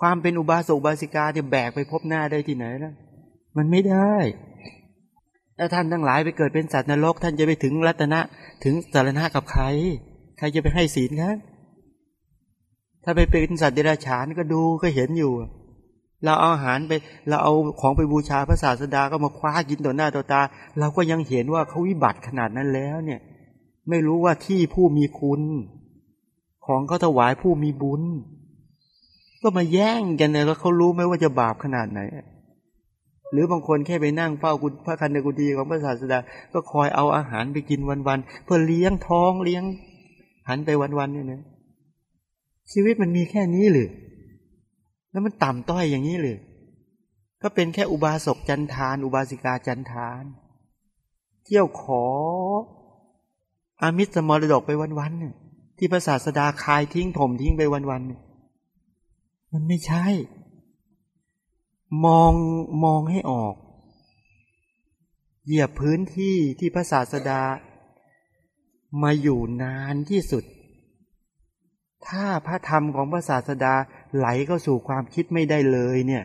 ความเป็นอุบาสกอุบาสิกาเนี่ยแบกไปพบหน้าได้ที่ไหนนะมันไม่ได้ ถ้าท่านทั้งหลายไปเกิดเป็นสัตว์นรก ท่านจะไปถึงรัตนะถึงสารณะกับใคร ใครจะไปให้ศีลครับถ้าไปเป็นสัตว์เดรัจฉานก็ดูก็เห็นอยู่ เราเอาอาหารไป เราเอาของไปบูชาพระศาสดาก็มาคว้ากินต่อหน้าต่อตา เราก็ยังเห็นว่าเขาวิบัติขนาดนั้นแล้วเนี่ย ไม่รู้ว่าที่ผู้มีคุณ ของเขาถวายผู้มีบุญ ก็มาแย่งกันเลยแล้วเขารู้ไหมว่าจะบาปขนาดไหน หรือบางคนแค่ไปนั่งเฝ้ากุพระคันในกุฏิของพระศาสดา ก็คอยเอาอาหารไปกินวันๆเพื่อเลี้ยงท้องเลี้ยง หันไปวันๆเนี่ยนะชีวิตมันมีแค่นี้หรือแล้วมันต่ำต้อยอย่างนี้เลยก็เป็นแค่อุบาสกจันทาน อุบาสิกาจันทาน เที่ยวขอ อามิสมรดกไปวันๆเนี่ยที่พระศาสดาคายทิ้งถมทิ้งไปวันๆเนี่ย มันไม่ใช่ มองมองให้ออก เหยียบพื้นที่ที่พระศาสดา มาอยู่นานที่สุด ถ้าพระธรรมของพระศาสดาไหลเข้าสู่ความคิดไม่ได้เลยเนี่ย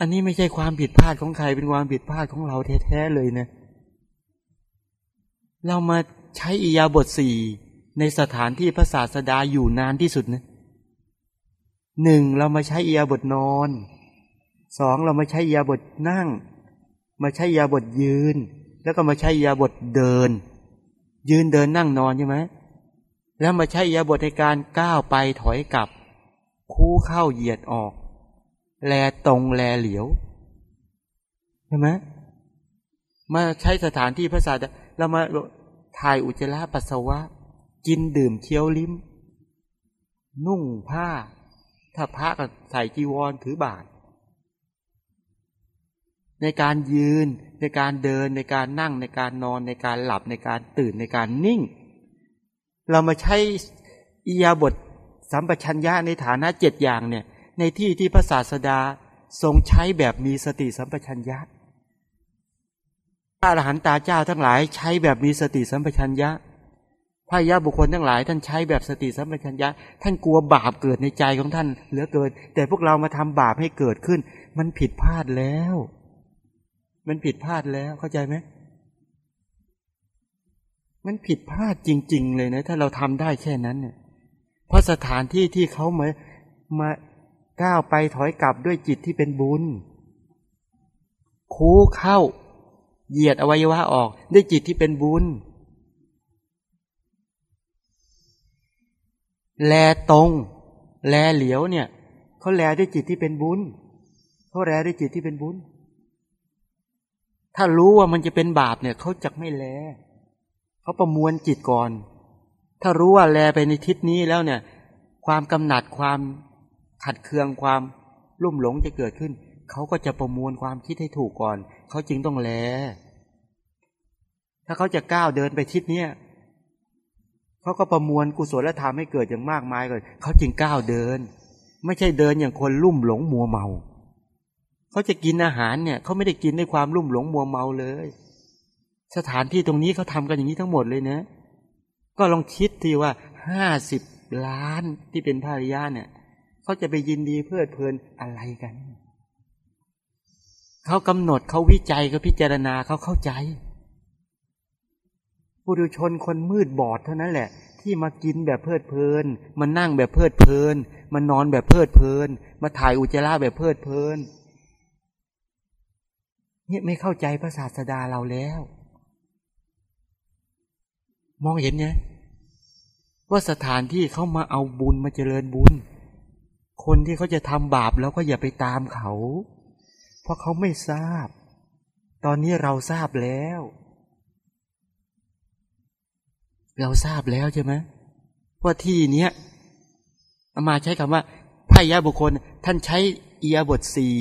อันนี้ไม่ใช่ความผิดพลาดของใครเป็นความผิดพลาดของเราแท้ๆเลยนะ เรามาใช้อียาบทสี่ในสถานที่พระศาสดาอยู่นานที่สุดนะ หนึ่งเรามาใช้อียาบทนอนสองเรามาใช้อียาบทนั่ง มาใช้อียาบทยืน แล้วก็มาใช้อียาบทเดิน ยืนเดินนั่งนอนใช่ไหมแล้วมาใช้ยาบทในการก้าวไปถอยกลับ คู่เข้าเหยียดออก แลตรงแลเหลียวใช่ไหมมาใช้สถานที่พระศาสดาเรามาถ่ายอุจจาระปัสสาวะ กินดื่มเคี้ยวลิ้ม นุ่งผ้า ถ้าพระก็ใส่จีวรถือบาทในการยืนในการเดินในการนั่งในการนอนในการหลับในการตื่นในการนิ่ง เรามาใช้อียาบทสัมปชัญญะในฐานะเจ็ดอย่างเนี่ยในที่ที่พระศาสดาทรงใช้แบบมีสติสัมปชัญญะพระอรหันตาเจ้าทั้งหลายใช้แบบมีสติสัมปชัญญะ พระยาบุคคลทั้งหลายท่านใช้แบบสติสัมปชัญญะ ท่านกลัวบาปเกิดในใจของท่านเหลือเกิน แต่พวกเรามาทำบาปให้เกิดขึ้น มันผิดพลาดแล้ว มันผิดพลาดแล้วเข้าใจไหมมันผิดพลาดจริง ๆ เลยนะ ถ้าเราทำได้แค่นั้นเนี่ยเพราะสถานที่ที่เขามามาก้าวไปถอยกลับด้วยจิตที่เป็นบุญ คูเข้า เหยียดอวัยวะออกด้วยจิตที่เป็นบุญ แลตรง แลเหลียวเนี่ยเขาแลด้วยจิตที่เป็นบุญเขาแลด้วยจิตที่เป็นบุญ ถ้ารู้ว่ามันจะเป็นบาปเนี่ยเขาจะไม่แลเขาประมวลจิตก่อน ถ้ารู้ว่าแลไปในทิศนี้แล้วเนี่ย ความกำหนัดความขัดเคืองความลุ่มหลงจะเกิดขึ้น เขาก็จะประมวลความคิดให้ถูกก่อน เขาจึงต้องแล ถ้าเขาจะก้าวเดินไปทิศเนี้ย เขาก็ประมวลกุศลธรรมให้เกิดอย่างมากมายก่อนเขาจึงก้าวเดิน ไม่ใช่เดินอย่างคนลุ่มหลงมัวเมาเขาจะกินอาหารเนี่ยเขาไม่ได้กินด้วยความลุ่มหลงมัวเมาเลย สถานที่ตรงนี้เขาทากันอย่างนี้ทั้งหมดเลยเนะ ก็ลองคิดทีว่าห้าสิบล้านที่เป็นภาริยาเนี่ยเขาจะไปยินดีเพลิดเพลินอะไรกันเขากำหนดเขาวิจัยเขาพิจารณาเขาเข้าใจ ผู้ดูชนคนมืดบอดเท่านั้นแหละ ที่มากินแบบเพลิดเพลินมานั่งแบบเพลิดเพลินมานอนแบบเพลิดเพลิน มาถ่ายอุจจาระแบบเพลิดเพลินเนี่ยไม่เข้าใจพระศาสดาเราแล้ว มองเห็นไงว่าสถานที่เขามาเอาบุญมาเจริญบุญ คนที่เขาจะทำบาปแล้วก็อย่าไปตามเขา เพราะเขาไม่ทราบ ตอนนี้เราทราบแล้ว เราทราบแล้วใช่ไหมว่าที่เนี้ยมาใช้คำว่าพายาบุคคล ท่านใช้เอียบทสี่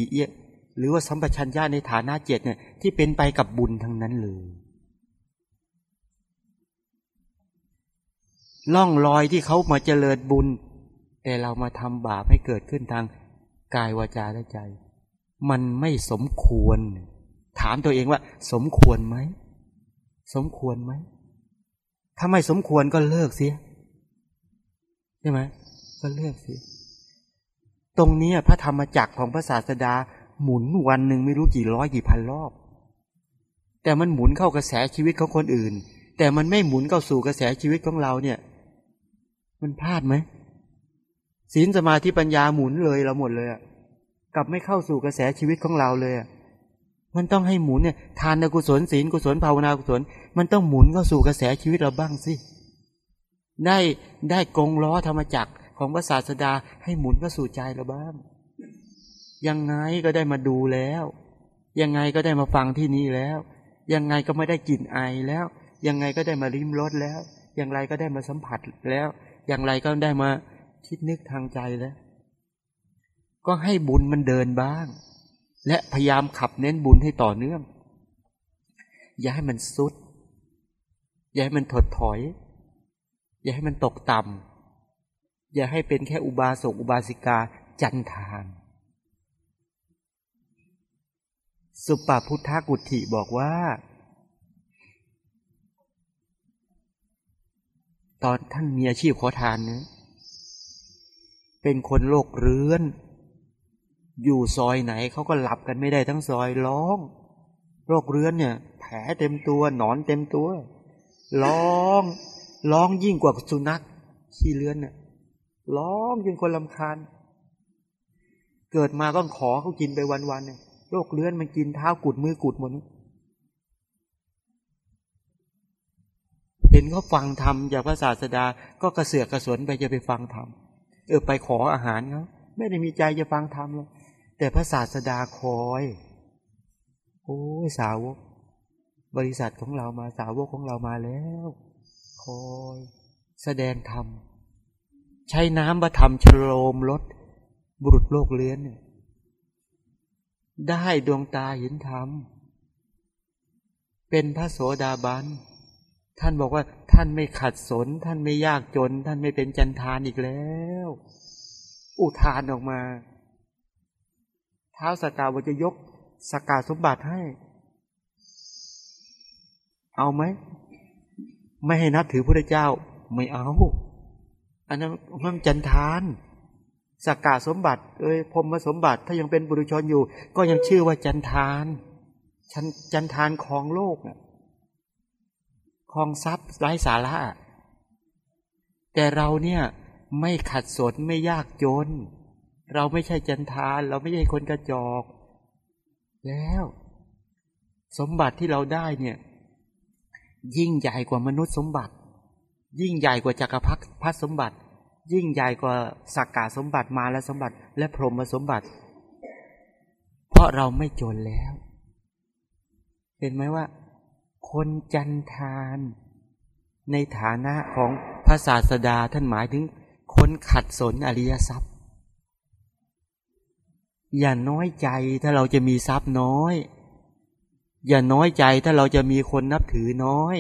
หรือว่าสัมปชัญญะในฐานะเจ็ดเนี่ย ที่เป็นไปกับบุญทั้งนั้นเลยล่องรอยที่เขามาเจริญบุญ แต่เรามาทำบาปให้เกิดขึ้นทางกายวาจาและใจ มันไม่สมควร ถามตัวเองว่า สมควรไหม สมควรไหม ถ้าไม่สมควรก็เลิกเสียใช่ไหมก็เลิกเสียตรงนี้พระธรรมจักรของพระศาสดา หมุนวันหนึ่งไม่รู้กี่ร้อยกี่พันรอบ แต่มันหมุนเข้ากระแสชีวิตของคนอื่น แต่มันไม่หมุนเข้าสู่กระแสชีวิตของเราเนี่ย มันพลาดไหมศีลสมาธิปัญญาหมุนเลยเราหมดเลยอะกลับไม่เข้าสู่กระแสชีวิตของเราเลยอะ มันต้องให้หมุนเนี่ยทานกุศลศีลกุศลภาวนากุศล มันต้องหมุนเข้าสู่กระแสชีวิตเราบ้างสิ ได้ได้กงล้อธรรมจักรของพระศาสดาให้หมุนเข้าสู่ใจเราบ้าง ยังไงก็ได้มาดูแล้ว ยังไงก็ได้มาฟังที่นี่แล้ว ยังไงก็ไม่ได้กลิ่นไอแล้ว ยังไงก็ได้มาริมรสแล้ว อย่างไรก็ได้มาสัมผัสแล้ว อย่างไรก็ได้มาคิดนึกทางใจแล้ว ก็ให้บุญมันเดินบ้าง และพยายามขับเน้นบุญให้ต่อเนื่อง อย่าให้มันสุด อย่าให้มันถดถอย อย่าให้มันตกต่ำอย่าให้เป็นแค่อุบาสกอุบาสิกาจันทานสุปาพุทธกุฏิบอกว่า ตอนท่านมีอาชีพขอทานเนะเป็นคนโรคเรื้อน อยู่ซอยไหนเขาก็หลับกันไม่ได้ทั้งซอยร้อง โรคเรื้อนเนี่ย แผลเต็มตัว หนอนเต็มตัวร้องร้องยิ่งกว่าสุนัขขี้เลื้อนเนี่ยร้องจนคนลำคาญ เกิดมาก็ขอเขากินไปวันๆเนี่ยโรคเลื้อนมันกินเท้ากุดมือกุดหมดเห็นเขาฟังธรรมจากพระศาสดา ก็กระเสือกกระสนไปจะไปฟังธรรมเออไปขออาหารเขาไม่ได้มีใจจะฟังธรรมเลย แต่พระศาสดาคอย โอ้ยสาวก บริษัทของเรามาสาวกของเรามาแล้ว คอย แสดงธรรม ใช้น้ำประทำชโลมรถบุรุษโลกเลี้ยนเนี่ยได้ดวงตาเห็นธรรม เป็นพระโสดาบัน ท่านบอกว่าท่านไม่ขัดสน ท่านไม่ยากจน ท่านไม่เป็นจันทานอีกแล้ว อุทานออกมา ท้าสกาวจะยกสกาสมบัติให้ เอาไหม ไม่ให้นับถือพระเจ้า ไม่เอา อันนั้นมันจันทานสกกาสมบัติ เอ้ยพรมสมบัติถ้ายังเป็นบุรุชนอยู่ ก็ยังชื่อว่าจันทานชันจันทานของโลกน่ะของทรัพย์ไร้สาระ แต่เราเนี่ยไม่ขัดสนไม่ยากจน เราไม่ใช่จันทาน เราไม่ใช่คนกระจอก แล้ว สมบัติที่เราได้เนี่ย ยิ่งใหญ่กว่ามนุษย์สมบัติ ยิ่งใหญ่กว่าจักรพรรดิสมบัติ ยิ่งใหญ่กว่าสักกาสมบัติมาและสมบัติ และพรหมสมบัติ เพราะเราไม่จนแล้ว เห็นไหมว่า คนจันทาน ในฐานะของพระศาสดาท่านหมายถึงคนขัดสนอริยทรัพย์ อย่าน้อยใจถ้าเราจะมีทรัพย์น้อย อย่าน้อยใจถ้าเราจะมีคนนับถือน้อย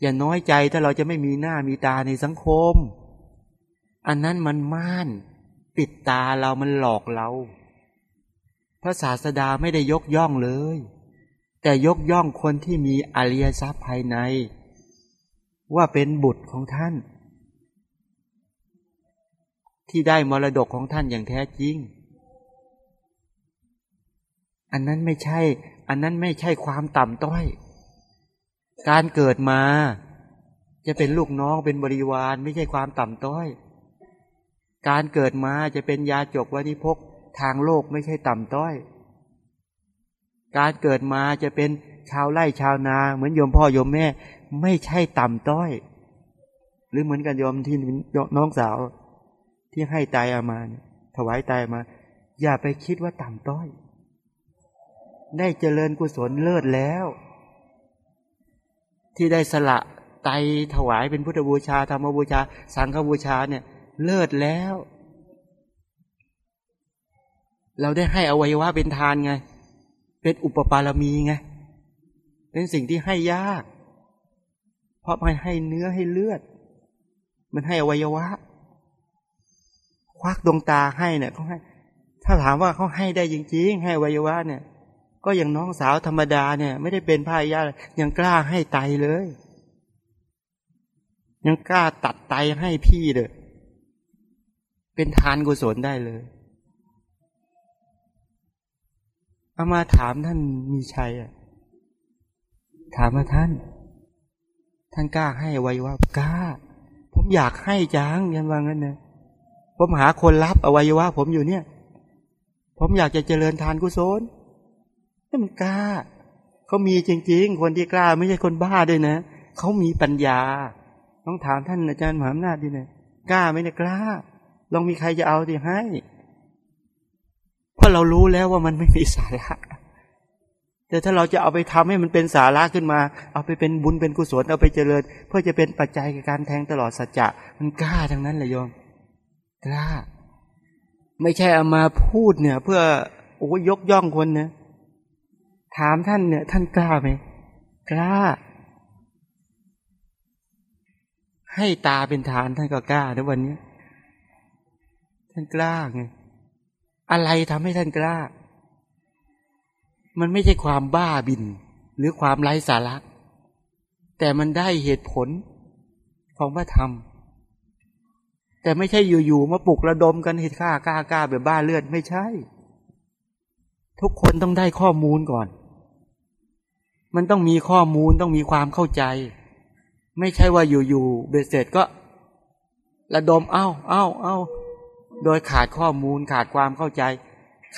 อย่าน้อยใจถ้าเราจะไม่มีหน้ามีตาในสังคม อันนั้นมันม่าน ปิดตาเรามันหลอกเรา พระศาสดาไม่ได้ยกย่องเลย แต่ยกย่องคนที่มีอริยทรัพย์ภายใน ว่าเป็นบุตรของท่าน ที่ได้มรดกของท่านอย่างแท้จริง อันนั้นไม่ใช่ อันนั้นไม่ใช่ความต่ำต้อย การเกิดมา จะเป็นลูกน้องเป็นบริวาร ไม่ใช่ความต่ำต้อย การเกิดมาจะเป็นยาจกวันิพกทางโลกไม่ใช่ต่ำต้อย การเกิดมาจะเป็นชาวไร่ชาวนา เหมือนโยมพ่อโยมแม่ ไม่ใช่ต่ำต้อย หรือเหมือนกันโยมที่น้องสาวที่ให้ตายอามาถวายตายมา อย่าไปคิดว่าต่ำต้อย ได้เจริญกุศลเลิศแล้ว ที่ได้สละไตถวายเป็นพุทธบูชาธรรมบูชา สังฆบูชาเนี่ย เลิศแล้ว เราได้ให้อวัยวะเป็นทานไง เป็นอุปปารมีไง เป็นสิ่งที่ให้ยาก เพราะมันให้เนื้อให้เลือด มันให้อวัยวะ ควักดวงตาให้เนี่ยเขาให้ ถ้าถามว่าเขาให้ได้จริงๆ ให้อวัยวะเนี่ย ก็อย่างน้องสาวธรรมดาเนี่ย ไม่ได้เป็นพระอริยะยังกล้าให้ไตเลย ยังกล้าตัดไตให้พี่เลยเป็นทานกุศลได้เลยเอามาถามท่านมีชัยอะ ถามมาท่าน ท่านกล้าให้ไว้ว่ากล้า ผมอยากให้จังยันว่างั้นนะผมหาคนรับอวัยวะผมอยู่เนี่ย ผมอยากจะเจริญทานกุศล นี่มันกล้าเขามีจริง ๆ คนที่กล้าไม่ใช่คนบ้าด้วยนะเขามีปัญญา ต้องถามท่านอาจารย์มหาอำนาจดีนะกล้าไหมเนี่ยกล้าลองมีใครจะเอาที่ให้เพราะเรารู้แล้วว่ามันไม่มีสาระแต่ถ้าเราจะเอาไปทำให้มันเป็นสาระขึ้นมา เอาไปเป็นบุญเป็นกุศลเอาไปเจริญ เพื่อจะเป็นปัจจัยในการแทงตลอดสัจจะมันกล้าทั้งนั้นเลยโยมกล้า ไม่ใช่เอามาพูดเนี่ย เพื่อโอ้ยกย่องคนนะ ถามท่านเนี่ยท่านกล้าไหมกล้า ให้ตาเป็นฐานท่านก็กล้าในวันนี้ ท่านกล้าไงอะไรทำให้ท่านกล้า มันไม่ใช่ความบ้าบิน หรือความไร้สาระ แต่มันได้เหตุผลของพระธรรม แต่ไม่ใช่อยู่ๆมาปลุกระดมกันเหตุฆ่ากล้ากล้าแบบบ้าเลือดไม่ใช่ ทุกคนต้องได้ข้อมูลก่อน มันต้องมีข้อมูลต้องมีความเข้าใจ ไม่ใช่ว่าอยู่ๆเบสเสร็จก็ ระดมเอ้าเอ้าเอ้าโดยขาดข้อมูลขาดความเข้าใจ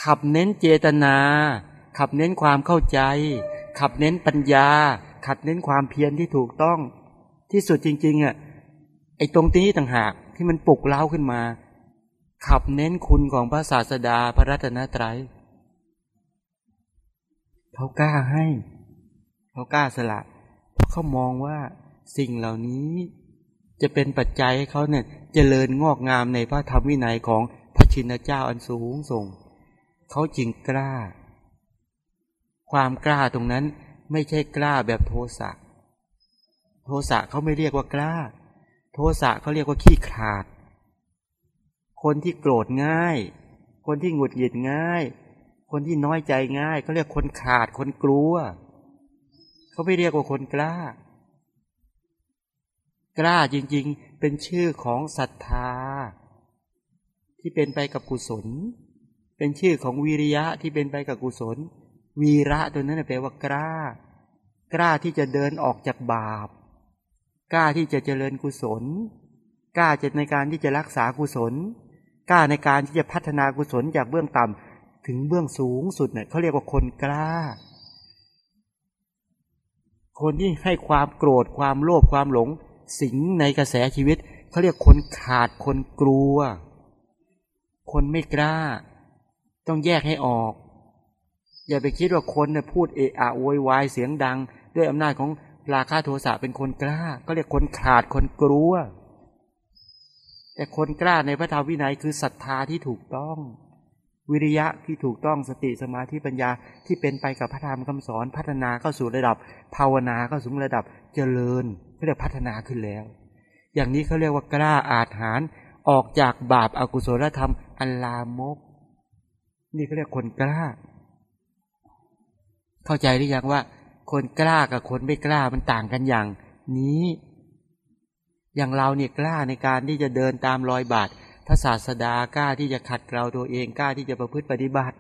ขับเน้นเจตนา ขับเน้นความเข้าใจ ขับเน้นปัญญา ขับเน้นความเพียรที่ถูกต้อง ที่สุดจริงๆอะไอ้ตรงนี้ต่างหากที่มันปลุกเล้าขึ้นมา ขับเน้นคุณของพระศาสดาพระรัตนตรัยเขากล้าให้ เขากล้าสละเพราะเขามองว่าสิ่งเหล่านี้จะเป็นปัจจัยให้เขาเนี่ยจเจริญงอกงามในพระธรรมวินัยของพระชินเจ้าอันสูงส่ง เขาจึงกล้า ความกล้าตรงนั้นไม่ใช่กล้าแบบโทสะ โทสะเขาไม่เรียกว่ากล้า โทสะเขาเรียกว่าขี้ขาด คนที่โกรธง่าย คนที่หงุดหงิดง่าย คนที่น้อยใจง่ายเขาเรียกคนขาดคนกลัว เขาไม่เรียกว่าคนกล้า กล้าจริง ๆ เป็นชื่อของศรัทธา ที่เป็นไปกับกุศล เป็นชื่อของวิริยะที่เป็นไปกับกุศล วีระตัวนั้นแปลว่ากล้า กล้าที่จะเดินออกจากบาป กล้าที่จะเจริญกุศล กล้าจะในการที่จะรักษากุศล กล้าในการที่จะพัฒนากุศลจากเบื้องต่ำถึงเบื้องสูงสุดเนี่ยเขาเรียกว่าคนกล้า คนที่ให้ความโกรธความโลภความหลง สิงในกระแสชีวิตเขาเรียกคนขาดคนกลัว คนไม่กล้า ต้องแยกให้ออก อย่าไปคิดว่าคนเนี่ยพูดเอะอะโวยวายเสียงดัง ด้วยอำนาจของราคาโทสะเป็นคนกล้า ก็เรียกคนขาดคนกลัว แต่คนกล้าในพระธรรมวินัยคือศรัทธาที่ถูกต้อง วิริยะที่ถูกต้องสติสมาธิปัญญาที่เป็นไปกับพระธรรมคำสอนพัฒนาเข้าสู่ระดับ ภาวนาเข้าสู่ระดับเจริญเขาเรียกพัฒนาขึ้นแล้ว อย่างนี้เขาเรียกว่ากล้าอาถรรออกจากบาปอากุศลธรรมอันลามก นี่เขาเรียกคนกล้า เข้าใจหรือยังว่า คนกล้ากับคนไม่กล้ามันต่างกันอย่าง นี้ อย่างเราเนี่ยกล้าในการที่จะเดินตามรอยบาท พระศาสดากล้าที่จะขัดเกลาตัวเองกล้าที่จะประพฤติปฏิบัติ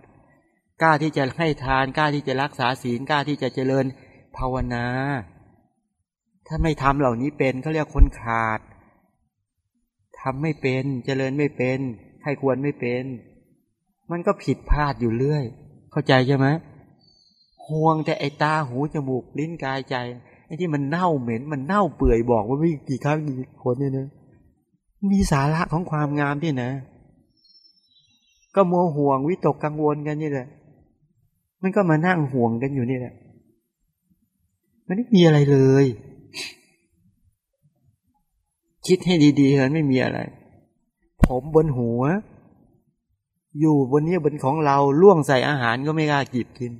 กล้าที่จะให้ทานกล้าที่จะรักษาศีลกล้าที่จะเจริญภาวนา ถ้าไม่ทำเหล่านี้เป็นเขาเรียกคนขาดทำไม่เป็นเจริญไม่เป็นใครควรไม่เป็น มันก็ผิดพลาดอยู่เรื่อย เข้าใจใช่ไหมห่วงแต่ไอตาหูจมูกลิ้นกายใจไอ้ที่มันเน่าเหม็นมันเน่าเปื่อยบอกว่าไม่กี่ครั้งกี่คนเนี่ยนะ มีสาระของความงามที่นะ ก็มัวห่วงวิตกกังวลกันนี่แหละ มันก็มานั่งห่วงกันอยู่นี่แหละ มันไม่มีอะไรเลย คิดให้ดีๆเถอะไม่มีอะไร ผมบนหัว อยู่บนนี้บนของเราล่วงใส่อาหารก็ไม่กล้ากิบกิน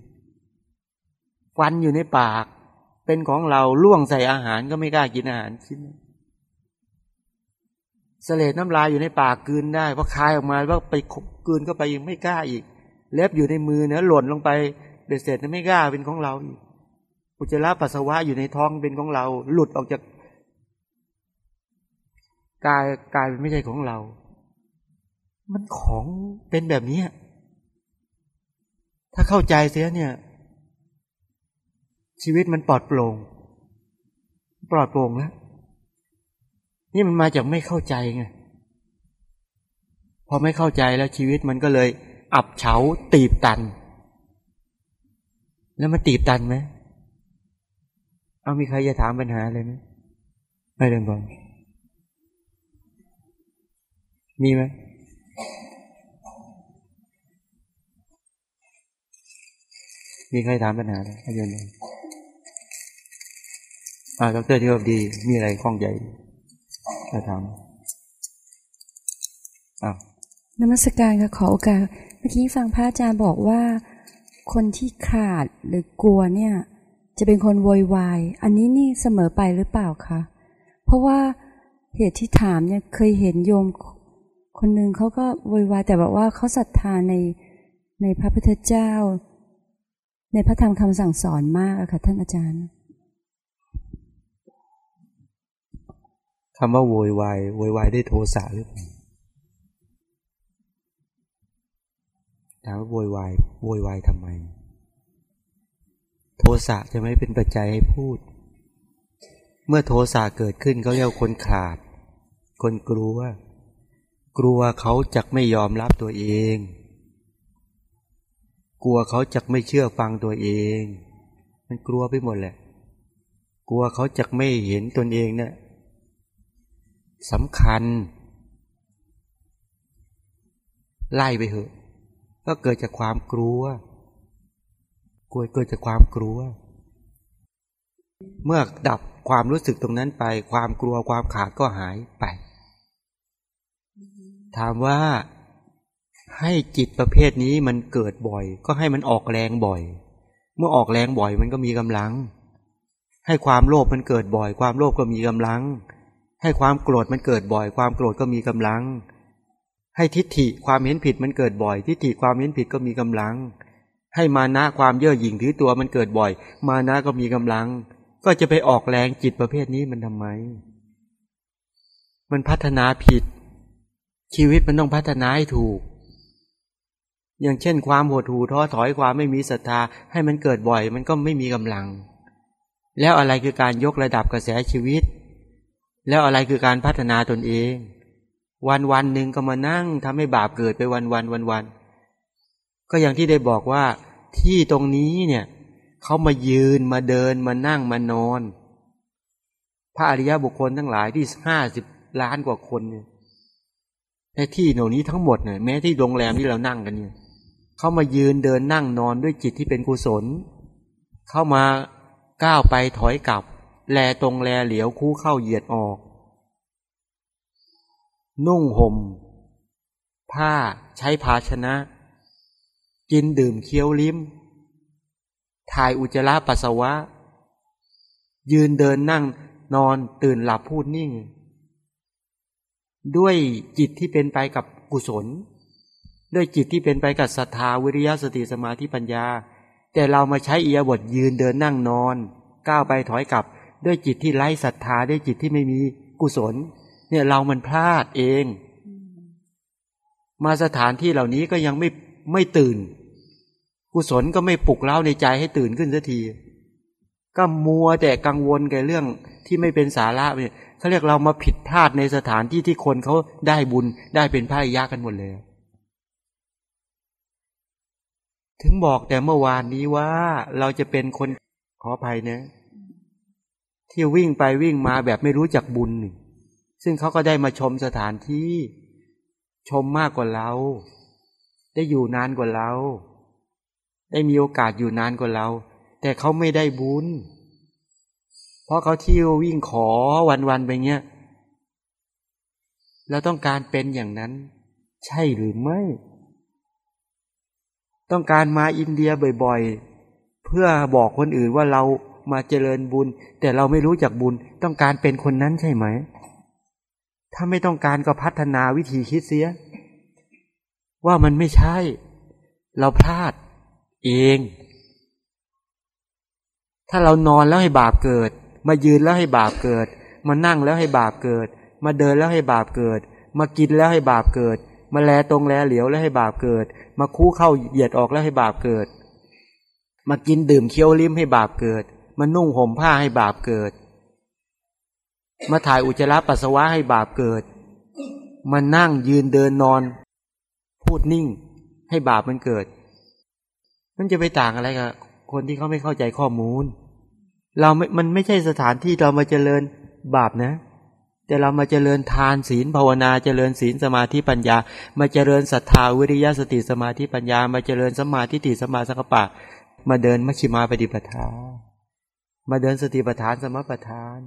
ฟันอยู่ในปาก เป็นของเราล่วงใส่อาหารก็ไม่กล้ากินอาหารชิ้น เสลดน้ำลายอยู่ในปากกืนได้พอคายออกมาว่าไปกืนก็ไปยังไม่กล้าอีก เล็บอยู่ในมือเนื้อหล่นลงไปเบ็ดเสร็จไม่กล้าเป็นของเราอีกอุจจาระปัสสาวะอยู่ในท้องเป็นของเรา หลุดออกจากกายกายเป็นไม่ใช่ของเรา มันของเป็นแบบนี้ถ้าเข้าใจเสียเนี่ย ชีวิตมันปลอดโปร่ง ปลอดโปร่งแล้ว นี่มันมาจากไม่เข้าใจไงพอไม่เข้าใจแล้วชีวิตมันก็เลย อับเฉาตีบตัน แล้วมันตีบตันไหมเอามีใครจะถามปัญหาเลยไหมไม่เรื่องก่อนมีไหมมีใครถามปัญหาไหมอาจารย์อ่าดรที่ดี มีอะไรข้องใจ จะถามอ้าวนมัสการค่ะขอโอกาสเมื่อกี้ฟังพระอาจารย์บอกว่า คนที่ขาดหรือกลัวเนี่ย จะเป็นคนโวยวาย อันนี้นี่เสมอไปหรือเปล่าคะเพราะว่าเหตุที่ถามเนี่ยเคยเห็นโยมคนหนึ่งเขาก็โวยวายแต่แบบว่าเขาศรัทธาในในพระพุทธเจ้า ในพระธรรมคำสั่งสอนมากอะค่ะท่านอาจารย์ คำว่าโวยวายโวยวายได้โทสะหรือเปล่าถามว่าโวยวายโวยวายทำไม โทสะจะไม่เป็นปัจจัยให้พูด เมื่อโทสะเกิดขึ้นเขาเรียกคนขาด คนกลัว กลัวเขาจะไม่ยอมรับตัวเอง กลัวเขาจะไม่เชื่อฟังตัวเอง มันกลัวไปหมดแหละ กลัวเขาจะไม่เห็นตนเองเนะี่ย สำคัญ ไล่ไปเถอะ ก็เกิดจากความกลัว กลัวเกิดจากความกลัว เมื่อดับความรู้สึกตรงนั้นไป ความกลัวความขาดก็หายไป ถามว่าให้จิตประเภทนี้มันเกิดบ่อย ก็ให้มันออกแรงบ่อย เมื่อออกแรงบ่อยมันก็มีกำลัง ให้ความโลภมันเกิดบ่อย ความโลภก็มีกำลัง ให้ความโกรธมันเกิดบ่อย ความโกรธก็มีกำลัง ให้ทิฏฐิความเห็นผิดมันเกิดบ่อย ทิฏฐิความเห็นผิดก็มีกำลัง ให้มานะความเย่อหยิ่งถือตัวมันเกิดบ่อย มานะก็มีกำลัง ก็จะไปออกแรงจิตประเภทนี้มันทำไม มันพัฒนาผิด ชีวิตมันต้องพัฒนาให้ถูก อย่างเช่น ความโหดหู่ท้อถอยความไม่มีศรัทธา ให้มันเกิดบ่อย มันก็ไม่มีกำลัง แล้วอะไรคือการยกระดับกระแสชีวิต แล้วอะไรคือการพัฒนาตนเอง วันวันหนึ่งก็มานั่งทำให้บาปเกิดไปวันวันวันวันก็อย่างที่ได้บอกว่าที่ตรงนี้เนี่ยเขามายืนมาเดินมานั่งมานอน พระอริยบุคคลทั้งหลายที่ห้าสิบล้านกว่าคนเนี่ยในที่เหล่านี้ทั้งหมดเนี่ยแม้ที่โรงแรมที่เรานั่งกันเนี่ยเขามายืนเดินนั่งนอนด้วยจิตที่เป็นกุศล เข้ามาก้าวไปถอยกลับ แลตรงแลเหลียวคู่เข้าเหยียดออก นุ่งหม่ม ผ้าใช้ภาชนะ กินดื่มเคี้ยวลิ้ม ถ่ายอุจจาระปัสสาวะ ยืนเดินนั่งนอนตื่นหลับพูดนิ่ง ด้วยจิตที่เป็นไปกับกุศล ด้วยจิตที่เป็นไปกับศรัทธาวิริยะสติสมาธิปัญญา แต่เรามาใช้เอียบทยืนเดินนั่งนอน ก้าวไปถอยกลับ ด้วยจิตที่ไร้ศรัทธาด้วยจิตที่ไม่มีกุศล เนี่ยเรามันพลาดเอง มาสถานที่เหล่านี้ก็ยังไม่ไม่ตื่น กุศลก็ไม่ปลุกเล้าในใจให้ตื่นขึ้นสักที ก็มัวแต่กังวลกับเรื่องที่ไม่เป็นสาระเนี่ยเขาเรียกเรามาผิดพลาดในสถานที่ที่คนเขาได้บุญได้เป็นพระยากันหมดเลยถึงบอกแต่เมื่อวานนี้ว่าเราจะเป็นคนขออภัยนะ ที่วิ่งไปวิ่งมาแบบไม่รู้จักบุญซึ่งเขาก็ได้มาชมสถานที่ ชมมากกว่าเรา ได้อยู่นานกว่าเรา ได้มีโอกาสอยู่นานกว่าเรา แต่เขาไม่ได้บุญ เพราะเขาเที่ยววิ่งขอวันๆไปเงี้ยเราต้องการเป็นอย่างนั้น ใช่หรือไม่ ต้องการมาอินเดียบ่อยๆ เพื่อบอกคนอื่นว่าเรา มาเจริญบุญ แต่เราไม่รู้จักบุญต้องการเป็นคนนั้นใช่ไหม ถ้าไม่ต้องการก็พัฒนาวิธีคิดเสีย ว่ามันไม่ใช่ เราพลาดเอง ถ้าเรานอนแล้วให้บาปเกิด มายืนแล้วให้บาปเกิด มานั่งแล้วให้บาปเกิด มาเดินแล้วให้บาปเกิด มากินแล้วให้บาปเกิด มาแลตรงแลเหลียวแล้วให้บาปเกิด มาคู่เข้าเหยียดออกแล้วให้บาปเกิดมากินดื่มเคี้ยวลิ้มให้บาปเกิด มานุ่งห่มผ้าให้บาปเกิด มาถ่ายอุจจาระปัสสาวะให้บาปเกิด มานั่งยืนเดินนอน พูดนิ่งให้บาปมันเกิด มันจะไปต่างอะไรกับคนที่เขาไม่เข้าใจข้อมูล เราไม่มันไม่ใช่สถานที่เรามาเจริญบาปนะ แต่เรามาเจริญทานศีลภาวนาเจริญศีลสมาธิปัญญา มาเจริญศรัทธาวิริยะสติสมาธิปัญญา มาเจริญสมาธิติสมาสังกปะ มาเดินมัชฌิมาปฏิปทา มาเดินสติปัฏฐานสมปัฏฐาน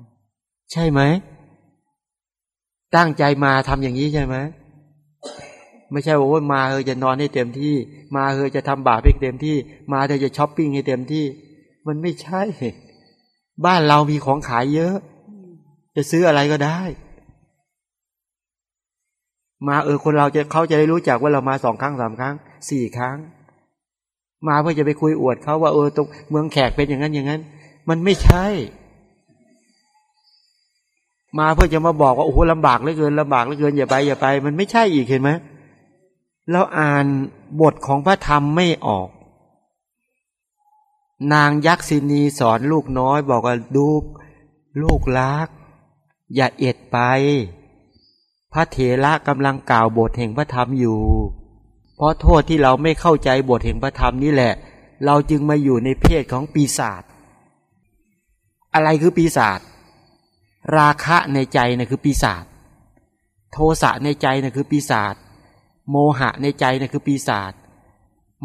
ใช่ไหม ตั้งใจมาทำอย่างนี้ใช่ไหมไม่ใช่ว่ามาเออจะนอนให้เต็มที่ มาเออจะทำบาปให้เต็มที่ มาเธอจะช้อปปิ้งให้เต็มที่ มันไม่ใช่ บ้านเรามีของขายเยอะ จะซื้ออะไรก็ได้ มาเออคนเราจะเขาจะได้รู้จักว่าเรามาสองครั้งสามครั้งสี่ครั้ง มาเพื่อจะไปคุยอวดเขาว่าเออตรงเมืองแขกเป็นอย่างนั้นอย่างนั้น มันไม่ใช่ มาเพื่อจะมาบอกว่าโอ้โหลำบากเหลือเกินลำบากเหลือเกินอย่าไปอย่าไป มันไม่ใช่อีกเห็นไหมเราอ่านบทของพระธรรมไม่ออก นางยักษินีสอนลูกน้อย บอกว่าดูลูกรัก อย่าเอ็ดไป พระเถระกำลังกล่าวบทแห่งพระธรรมอยู่ เพราะโทษที่เราไม่เข้าใจบทแห่งพระธรรมนี่แหละ เราจึงมาอยู่ในเพศของปีศาจ อะไรคือปีศาจราคะในใจนะ่ะคือปีศาจโทสะในใจนะ่ะคือปีศาจโมหะในใจนะ่ะคือปีศาจ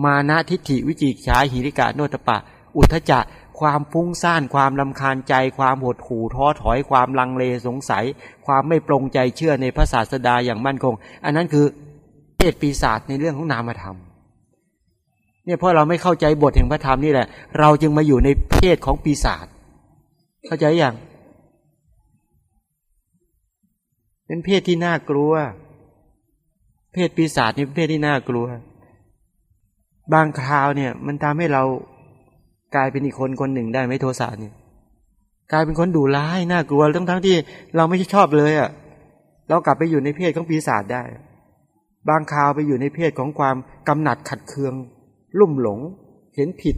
มานะทิฏฐิวิจิกฉาหิริกะโนตปะ อุทจะความฟุ้งซ่านความลำคาญใจ ความหดหู่ท้อถอยความลังเลสงสัย ความไม่ปรงใจเชื่อในพระศาสดาอย่างมั่นคง อันนั้นคือเพศปีศาจในเรื่องของนามธรรมเนี่ยเพราะเราไม่เข้าใจบทแห่งพระธรรมนี่แหละ เราจึงมาอยู่ในเพศของปีศาจ เข้าใจอย่าง เป็นเพศที่น่ากลัว เพศปีศาจนี่เป็นเพศที่น่ากลัว บางคราวเนี่ย มันทำให้เรากลายเป็นอีกคนคนหนึ่งได้ไหมโทสะเนี่ย กลายเป็นคนดุร้ายน่ากลัวทั้งทั้งที่เราไม่ชอบเลยอะ่ะ เรากลับไปอยู่ในเพศของปีศาจได้ บางคราวไปอยู่ในเพศของความกำหนัดขัดเคือง ลุ่มหลง เห็นผิด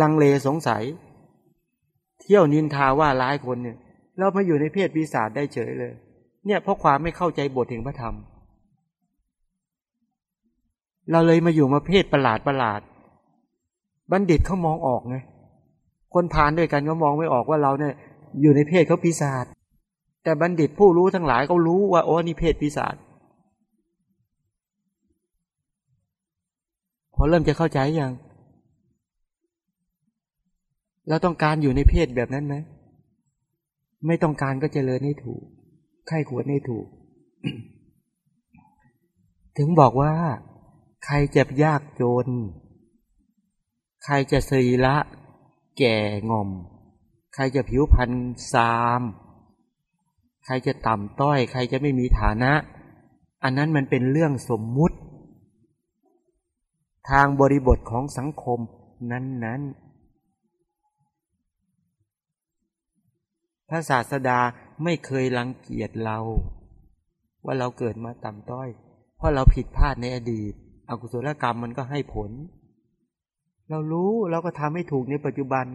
ลังเลสงสัย เที่ยวนินทาว่าร้ายคนเนี่ยเรามาอยู่ในเพศปีศาจได้เฉยเลย เนี่ยเพราะความไม่เข้าใจบทแห่งพระธรรม เราเลยมาอยู่มาเพศประหลาดประหลาด บัณฑิตเขามองออกไงคนผ่านด้วยกันก็มองไม่ออกว่าเราเนี่ย อยู่ในเพศเขาปีศาจแต่บัณฑิตผู้รู้ทั้งหลายเขารู้ว่าโอ้นี่เพศปีศาจพอเริ่มจะเข้าใจยัง เราต้องการอยู่ในเพศแบบนั้นไหมไม่ต้องการก็เจริญให้ถูกไข้ควรให้ถูก ถึงบอกว่า ใครจะยากจน ใครจะสีละ แก่งอม ใครจะผิวพรรณซาม ใครจะต่ำต้อย ใครจะไม่มีฐานะ อันนั้นมันเป็นเรื่องสมมุติ ทางบริบทของสังคมนั้น ๆ พระศาสดาไม่เคยรังเกียจเรา ว่าเราเกิดมาต่ำต้อย เพราะเราผิดพลาดในอดีต อกุศลกรรมมันก็ให้ผล เรารู้เราก็ทำให้ถูกในปัจจุบัน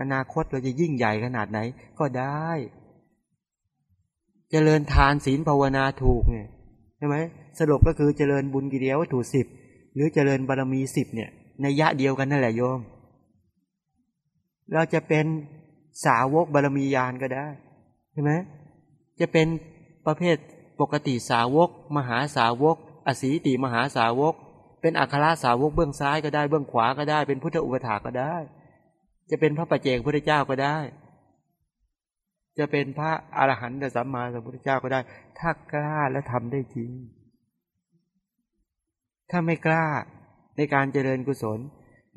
อนาคตเราจะยิ่งใหญ่ขนาดไหนก็ได้จเจริญทานศีลภาวนาถูกเนี่ยใช่ไหมสรุปก็คือเจริญบุญกิเดียววัตถุสิบหรือเจริญบารมีสิบเนี่ยในยะเดียวกันนั่นแหละโยม เราจะเป็น สาวกบารมียานก็ได้ใช่ไหมจะเป็นประเภทปกติสาวก มหาสาวก อสีติมหาสาวก เป็นอัครสาวกเบื้องซ้ายก็ได้เบื้องขวาก็ได้ เป็นพุทธอุปถาก็ได้ จะเป็นพระปัจเจกพุทธเจ้าก็ได้ จะเป็นพระอรหันตสัมมาสัมพุทธเจ้าก็ได้ ถ้ากล้าและทำได้จริง ถ้าไม่กล้าในการเจริญกุศล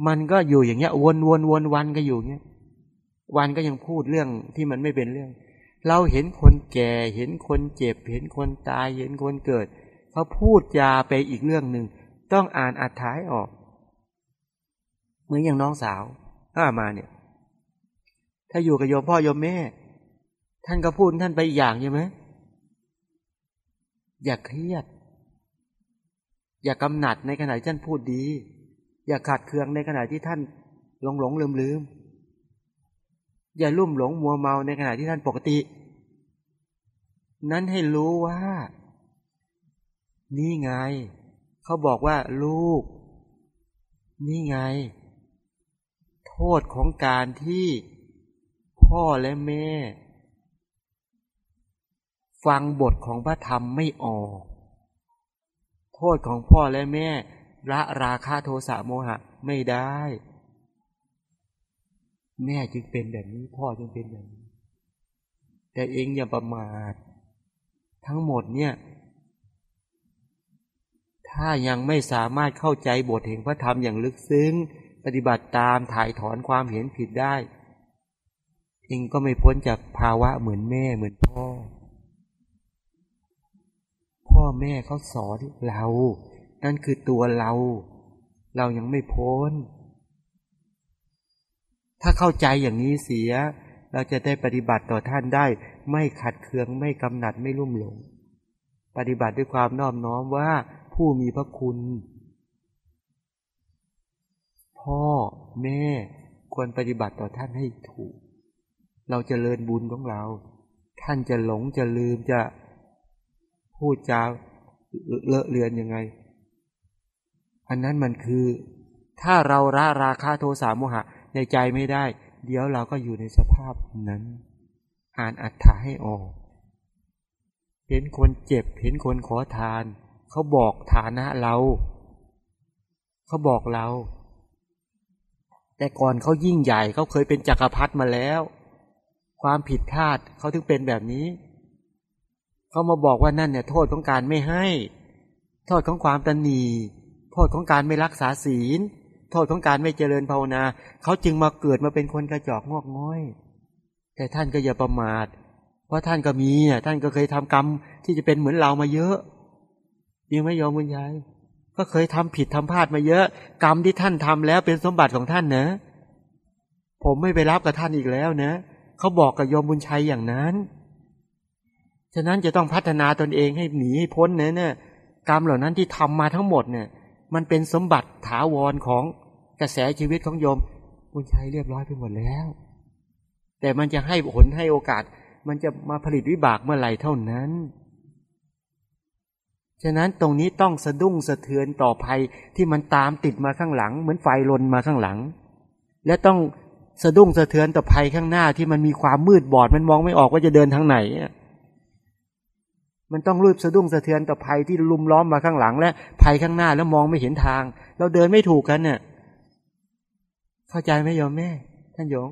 มันก็อยู่อย่างเงี้ยวนวนวนวันก็อยู่เงี้ย วันก็ยังพูดเรื่องที่มันไม่เป็นเรื่อง เราเห็นคนแก่เห็นคนเจ็บ เห็นคนตายเห็นคนเกิดเขาพูดจาไปอีกเรื่องหนึ่งต้องอ่านอัดท้ายออก เหมือนอย่างน้องสาวถ้ามาเนี่ย ถ้าอยู่กับโยมพ่อโยมแม่ ท่านก็พูดท่านไปอีกอย่างใช่ไหมอย่าเครียด อย่ากำหนัดในขณะที่ท่านพูดดี อย่าขัดเคืองในขณะที่ท่านหลงหลงลืมลืม อย่าลุ่มหลงมัวเมาในขณะที่ท่านปกติ นั้นให้รู้ว่า นี่ไง เขาบอกว่าลูก นี่ไง โทษของการที่พ่อและแม่ ฟังบทของพระธรรมไม่ออก โทษของพ่อและแม่ ละราคาโทสะโมหะไม่ได้ แม่จึงเป็นแบบนี้ พ่อจึงเป็นแบบนี้ แต่เองอย่าประมาท ทั้งหมดเนี่ย ถ้ายังไม่สามารถเข้าใจบทแห่งพระธรรมอย่างลึกซึ้ง ปฏิบัติตามถ่ายถอนความเห็นผิดได้ เองก็ไม่พ้นจากภาวะเหมือนแม่เหมือนพ่อ พ่อแม่เขาสอนเรา นั่นคือตัวเรา เรายังไม่พ้น ถ้าเข้าใจอย่างนี้เสีย เราจะได้ปฏิบัติต่อท่านได้ ไม่ขัดเคืองไม่กำหนัดไม่ลุ่มหลง ปฏิบัติด้วยความนอบน้อมว่าผู้มีพระคุณ พ่อแม่ควรปฏิบัติต่อท่านให้ถูก เราจะเริญบุญของเรา ท่านจะหลงจะลืมจะพูดจาเลอะเลือนยังไง อันนั้นมันคือ ถ้าเราละราคาโทสะโมหะ ในใจไม่ได้ เดี๋ยวเราก็อยู่ในสภาพนั้น อ่านอัฏฐาให้ออก เห็นคนเจ็บ เห็นคนขอทาน เขาบอกฐานะเรา เขาบอกเรา แต่ก่อนเขายิ่งใหญ่เขาเคยเป็นจักรพรรดิมาแล้ว ความผิดพลาดเขาถึงเป็นแบบนี้เขามาบอกว่านั่นเนี่ยโทษของการไม่ให้ โทษของความตันหนีโทษของการไม่รักษาศีล โทษของการไม่เจริญภาวนาเขาจึงมาเกิดมาเป็นคนกระจอกงอกง่อย แต่ท่านก็อย่าประมาท เพราะท่านก็มีอะท่านก็เคยทำกรรมที่จะเป็นเหมือนเรามาเยอะยังไม่ยอมคุณยายก็เคยทำผิดทำพลาดมาเยอะ กรรมที่ท่านทำแล้วเป็นสมบัติของท่านนะ ผมไม่ไปรับกับท่านอีกแล้วนะเขาบอกกับโยมบุญชัยอย่างนั้น ฉะนั้นจะต้องพัฒนาตนเองให้หนีให้พ้นเนะเนี่ยกรรมเหล่านั้นที่ทำมาทั้งหมดเนี่ย มันเป็นสมบัติถาวรของ กระแสชีวิตของโยมบุญชัยเรียบร้อยไปหมดแล้ว แต่มันจะให้ผลให้โอกาส มันจะมาผลิตวิบากเมื่อไหร่เท่านั้น ฉะนั้นตรงนี้ต้องสะดุ้งสะเทือนต่อภัยที่มันตามติดมาข้างหลัง เหมือนไฟลนมาข้างหลัง และต้องสะดุ้งสะเทือนต่อภัยข้างหน้าที่มันมีความมืดบอดมันมองไม่ออกว่าจะเดินทางไหนมันต้องรีบสะดุ้งสะเทือนต่อภัยที่ลุมล้อมมาข้างหลัง และภัยข้างหน้าแล้วมองไม่เห็นทาง เราเดินไม่ถูกกันเนี่ย เข้าใจไหมโยมแม่ ท่านโยม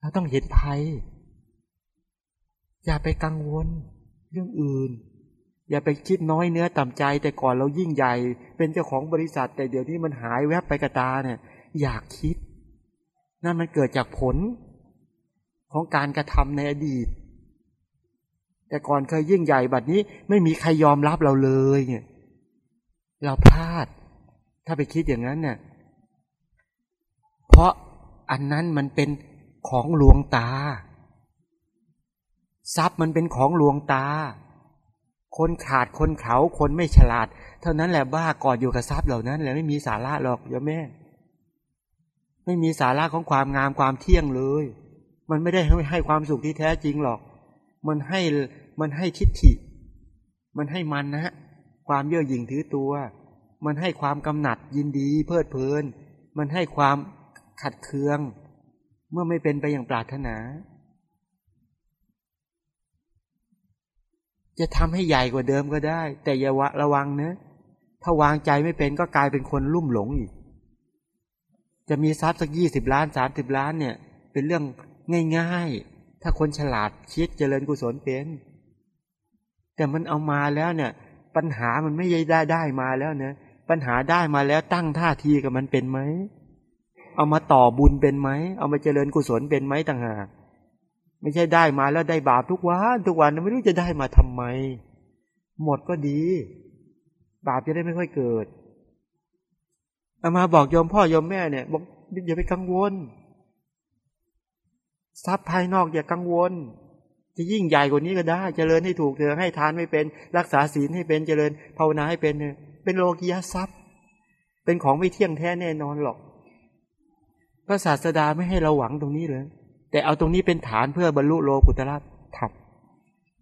เราต้องเห็นภัย อย่าไปกังวลเรื่องอื่น อย่าไปคิดน้อยเนื้อต่ำใจ แต่ก่อนเรายิ่งใหญ่ เป็นเจ้าของบริษัท แต่เดี๋ยวนี้มันหายแวบไปกระตาเนี่ย อยากคิด นั่นมันเกิดจากผลของการกระทำในอดีต แต่ก่อนเคยยิ่งใหญ่บัดนี้ ไม่มีใครยอมรับเราเลยเนี่ยเราพลาด ถ้าไปคิดอย่างนั้นเนี่ย ราะอันนั้นมันเป็นของลวงตา ทรัพย์มันเป็นของลวงตา คนขาดคนเขาคนไม่ฉลาด เท่านั้นแหละบ้ากอดอยู่กับทรัพย์เหล่านั้นแหละไม่มีสาระหรอกโยมแม่ ไม่มีสาระของความงามความเที่ยงเลย มันไม่ได้ให้ให้ความสุขที่แท้จริงหรอก มันให้มันให้ทิฏฐิ มันให้มันนะ ความเย่อหยิ่งถือตัว มันให้ความกำหนัดยินดี เพลิดเพลิน มันให้ความ ขัดเคือง เมื่อไม่เป็นไปอย่างปรารถนา จะทำให้ใหญ่กว่าเดิมก็ได้ แต่อย่าระวังนะถ้าวางใจไม่เป็นก็กลายเป็นคนลุ่มหลงอีก จะมีทรัพย์สักยี่สิบล้านสามสิบล้านเนี่ย เป็นเรื่องง่ายๆ ถ้าคนฉลาดคิดเจริญกุศลเป็น แต่มันเอามาแล้วเนี่ย ปัญหามันไม่ได้ได้มาแล้วเนะปัญหาได้มาแล้วตั้งท่าทีกับมันเป็นไหม เอามาต่อบุญเป็นไหม เอามาเจริญกุศลเป็นไหมต่างหาก ไม่ใช่ได้มาแล้วได้บาปทุกวันทุกวันไม่รู้จะได้มาทำไม หมดก็ดี บาปจะได้ไม่ค่อยเกิดเอามาบอกโยมพ่อโยมแม่เนี่ยบอกอย่าไปกังวล ทรัพย์ภายนอกอย่ากังวล จะยิ่งใหญ่กว่านี้ก็ได้ เจริญให้ถูกเถอะให้ทานไม่เป็น รักษาศีลให้เป็นเจริญภาวนาให้เป็นเป็นโลกียทรัพย์ เป็นของไม่เที่ยงแท้แน่นอนหรอก พระศาสดาไม่ให้เราหวังตรงนี้เลยแต่เอาตรงนี้เป็นฐานเพื่อบรรลุโลกุตระธรรม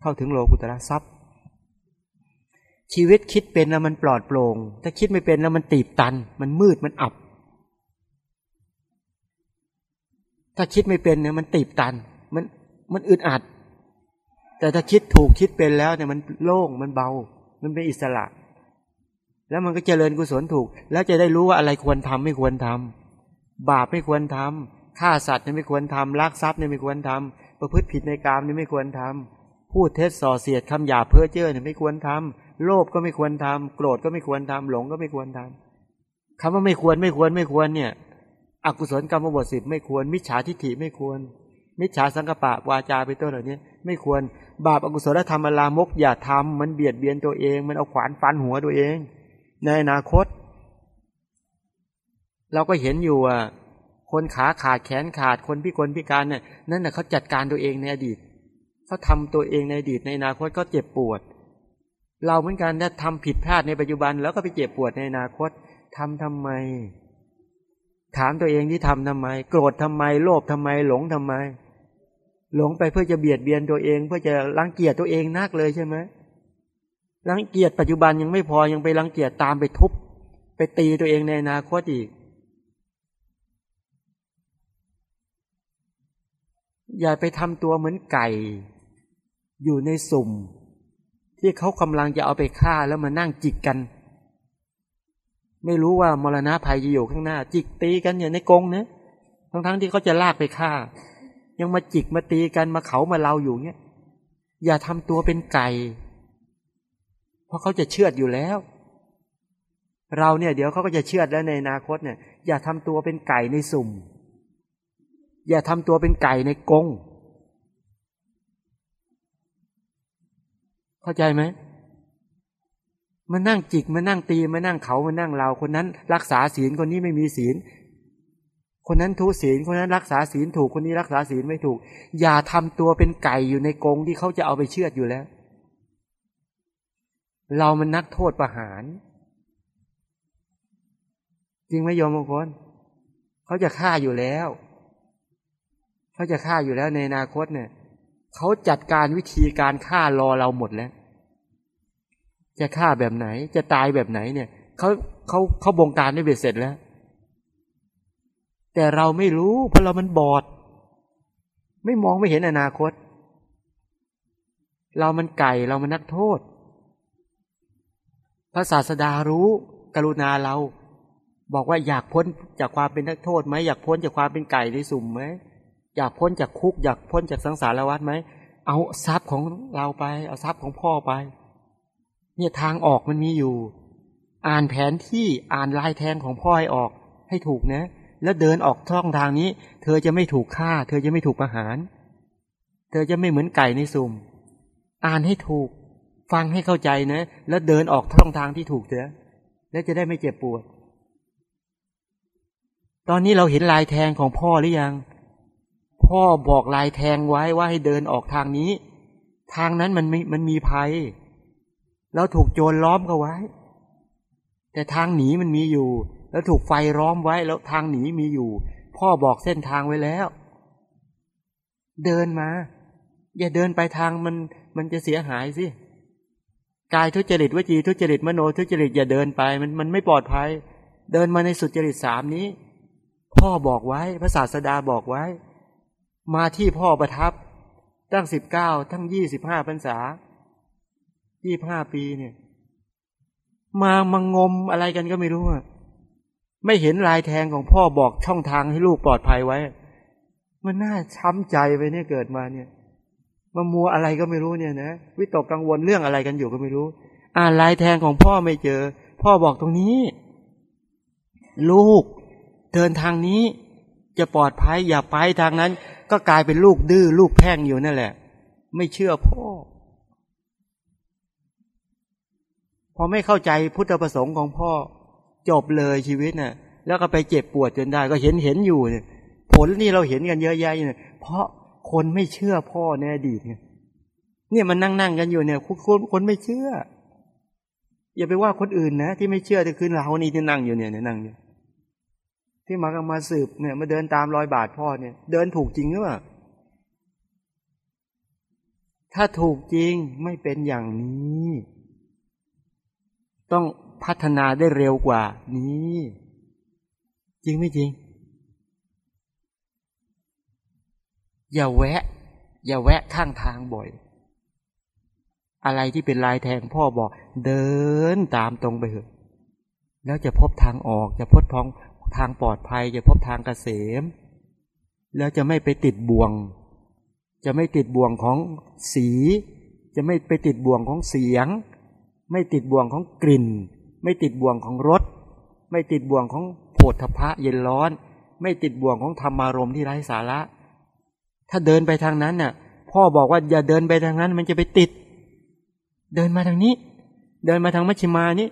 เข้าถึงโลกุตระทรัพย์ ชีวิตคิดเป็นแล้วมันปลอดโปร่ง ถ้าคิดไม่เป็นแล้วมันตีบตัน มันมืดมันอับ ถ้าคิดไม่เป็นเนี่ยมันตีบตัน มันมันอึดอัด แต่ถ้าคิดถูกคิดเป็นแล้วเนี่ยมันโล่งมันเบา มันเป็นอิสระ แล้วมันก็เจริญกุศลถูก แล้วจะได้รู้ว่าอะไรควรทำไม่ควรทำ บาปไม่ควรทำฆ่าสัตว์เนี่ยไม่ควรทำลักทรัพย์เนี่ยไม่ควรทำประพฤติผิดในกามเนี่ยไม่ควรทำพูดเท็จส่อเสียดคำหยาเพ้อเจ้อเนี่ยไม่ควรทำโลภก็ไม่ควรทำโกรธก็ไม่ควรทำหลงก็ไม่ควรทำคำว่าไม่ควรไม่ควรไม่ควรเนี่ย อกุศลกรรมบทสิบไม่ควร มิจฉาทิฏฐิไม่ควร มิจฉาสังกปะวาจาไปต้นเหล่านี้ไม่ควร บาปอกุศลธรรมลามกอย่าทำมันเบียดเบียนตัวเอง มันเอาขวานฟันหัวตัวเอง ในอนาคต เราก็เห็นอยู่อะคนขาขาดแขนขาดคนพิกลพิการเนี่ยนั่นน่ะเขาจัดการตัวเองในอดีตเขาทำตัวเองในอดีตในอนาคตก็เจ็บปวด เราเหมือนกันถ้าทำผิดพลาดในปัจจุบัน แล้วก็ไปเจ็บปวดในอนาคตทำทำไม ถามตัวเองที่ทำทำไม โกรธทำไม โลภทำไม หลงทำไม หลงไปเพื่อจะเบียดเบียนตัวเอง เพื่อจะรังเกียจตัวเองนักเลยใช่ไหมรังเกียจปัจจุบันยังไม่พอยังไปรังเกียจตามไปทุบ ไปตีตัวเองในอนาคตอีก อย่าไปทำตัวเหมือนไก่ อยู่ในสุ่ม ที่เขากำลังจะเอาไปฆ่าแล้วมานั่งจิกกัน ไม่รู้ว่ามรณะภัยจะอยู่ข้างหน้า จิกตีกันอย่างในกรงนะทั้งๆทที่เขาจะลากไปฆ่า ยังมาจิกมาตีกันมาเขามาเราอยู่เนี้ยอย่าทำตัวเป็นไก่ เพราะเขาจะเชื่อดอยู่แล้ว เราเนี่ยเดี๋ยวเขาก็จะเชื่อดแล้วในอนาคตเนี่ย อย่าทำตัวเป็นไก่ในสุ่ม อย่าทำตัวเป็นไก่ในกรงเข้าใจไหมมานั่งจิกมานั่งตีมานั่งเขามานั่งเราคนนั้นรักษาศีลคนนี้ไม่มีศีล คนนั้นทุศีลคนนั้นรักษาศีลถูกคนนี้รักษาศีลไม่ถูก อย่าทำตัวเป็นไก่อยู่ในกรงที่เขาจะเอาไปเชือดอยู่แล้ว เรามันนักโทษประหาร จริงไหมโยมบางคนเขาจะฆ่าอยู่แล้ว เขาจะฆ่าอยู่แล้วในอนาคตเนี่ยเขาจัดการวิธีการฆ่ารอเราหมดแล้ว จะฆ่าแบบไหน จะตายแบบไหนเนี่ยเขาเขาเขาบงการได้เบ็ดเสร็จแล้ว แต่เราไม่รู้เพราะเรามันบอด ไม่มองไม่เห็นอนาคต เรามันไก่เรามันนักโทษพระศาสดารู้กรุณาเรา บอกว่าอยากพ้นจากความเป็นนักโทษไหมอยากพ้นจากความเป็นไก่ในสุ่มไหม อยากพ้นจากคุก อยากพ้นจากสังสารวัฏไหมเอาทรัพย์ของเราไป เอาทรัพย์ของพ่อไป เนี่ยทางออกมันมีอยู่ อ่านแผนที่อ่านลายแทงของพ่อให้ออกให้ถูกนะ แล้วเดินออกช่องทางนี้ เธอจะไม่ถูกฆ่า เธอจะไม่ถูกประหาร เธอจะไม่เหมือนไก่ในสุ่ม อ่านให้ถูก ฟังให้เข้าใจนะ แล้วเดินออกช่องทางที่ถูกเถอะแล้วจะได้ไม่เจ็บปวด ตอนนี้เราเห็นลายแทงของพ่อหรือยัง พ่อบอกลายแทงไว้ว่าให้เดินออกทางนี้ ทางนั้นมันม,มันมีภัย แล้วถูกโจรล้อมเขาไว้ แต่ทางหนีมันมีอยู่ แล้วถูกไฟล้อมไว้แล้วทางหนีมีอยู่ พ่อบอกเส้นทางไว้แล้ว เดินมา อย่าเดินไปทางมันมันจะเสียหายสิกายทุจริตวจีทุจริตมโนทุจริตอย่าเดินไป มันมันไม่ปลอดภัย เดินมาในสุจริตสามนี้ พ่อบอกไว้พระศาสดาบอกไว้ มาที่พ่อประทับ ตั้งสิบเก้าทั้งยี่สิบห้าพรรษายี่ห้าปีเนี่ย มามังงมอะไรกันก็ไม่รู้อะไม่เห็นลายแทงของพ่อบอกช่องทางให้ลูกปลอดภัยไว้ มันน่าช้ำใจไปเนี่ยเกิดมาเนี่ยมามัวอะไรก็ไม่รู้เนี่ยนะวิตกกังวลเรื่องอะไรกันอยู่ก็ไม่รู้ อ่านลายแทงของพ่อไม่เจอ พ่อบอกตรงนี้ ลูกเดินทางนี้จะปลอดภัยอย่าไปทางนั้น ก็กลายเป็นลูกดื้อลูกแพ่งอยู่นั่นแหละ ไม่เชื่อพ่อ พอไม่เข้าใจพุทธประสงค์ของพ่อ จบเลยชีวิตน่ะ แล้วก็ไปเจ็บปวดจนได้ ก็เห็นเห็นอยู่เนี่ยผลนี่เราเห็นกันเยอะแยะเนี่ยเพราะคนไม่เชื่อพ่อในอดีตเนี่ยเนี่ยมันนั่งนั่งกันอยู่เนี่ยคนคนไม่เชื่อ อย่าไปว่าคนอื่นนะ ที่ไม่เชื่อแต่คือเรานี่ที่นั่งอยู่เนี่ยนั่งอยู่ ที่มากันมาสืบเนี่ยมาเดินตามรอยบาทพ่อเนี่ย เดินถูกจริงหรือเปล่าถ้าถูกจริงไม่เป็นอย่างนี้ ต้องพัฒนาได้เร็วกว่านี้ จริงไม่จริง อย่าแวะ อย่าแวะข้างทางบ่อย อะไรที่เป็นลายแทงพ่อบอก เดินตามตรงไปเถอะ แล้วจะพบทางออกจะพบทาง ทางปลอดภัยจะพบทางกเกษม แล้วจะไม่ไปติดบ่วง จะไม่ติดบ่วงของสี จะไม่ไปติดบ่วงของเสียง ไม่ติดบ่วงของกลิ่น ไม่ติดบ่วงของรสไม่ติดบ่วงของโผฏฐพะเย็นร้อน ไม่ติดบ่วงของธรรมารมณ์ที่ไร้สาระ ถ้าเดินไปทางนั้นน่ะ พ่อบอกว่าอย่าเดินไปทางนั้นมันจะไปติด เดินมาทางนี้ เดินมาทางมัชฌิมานี้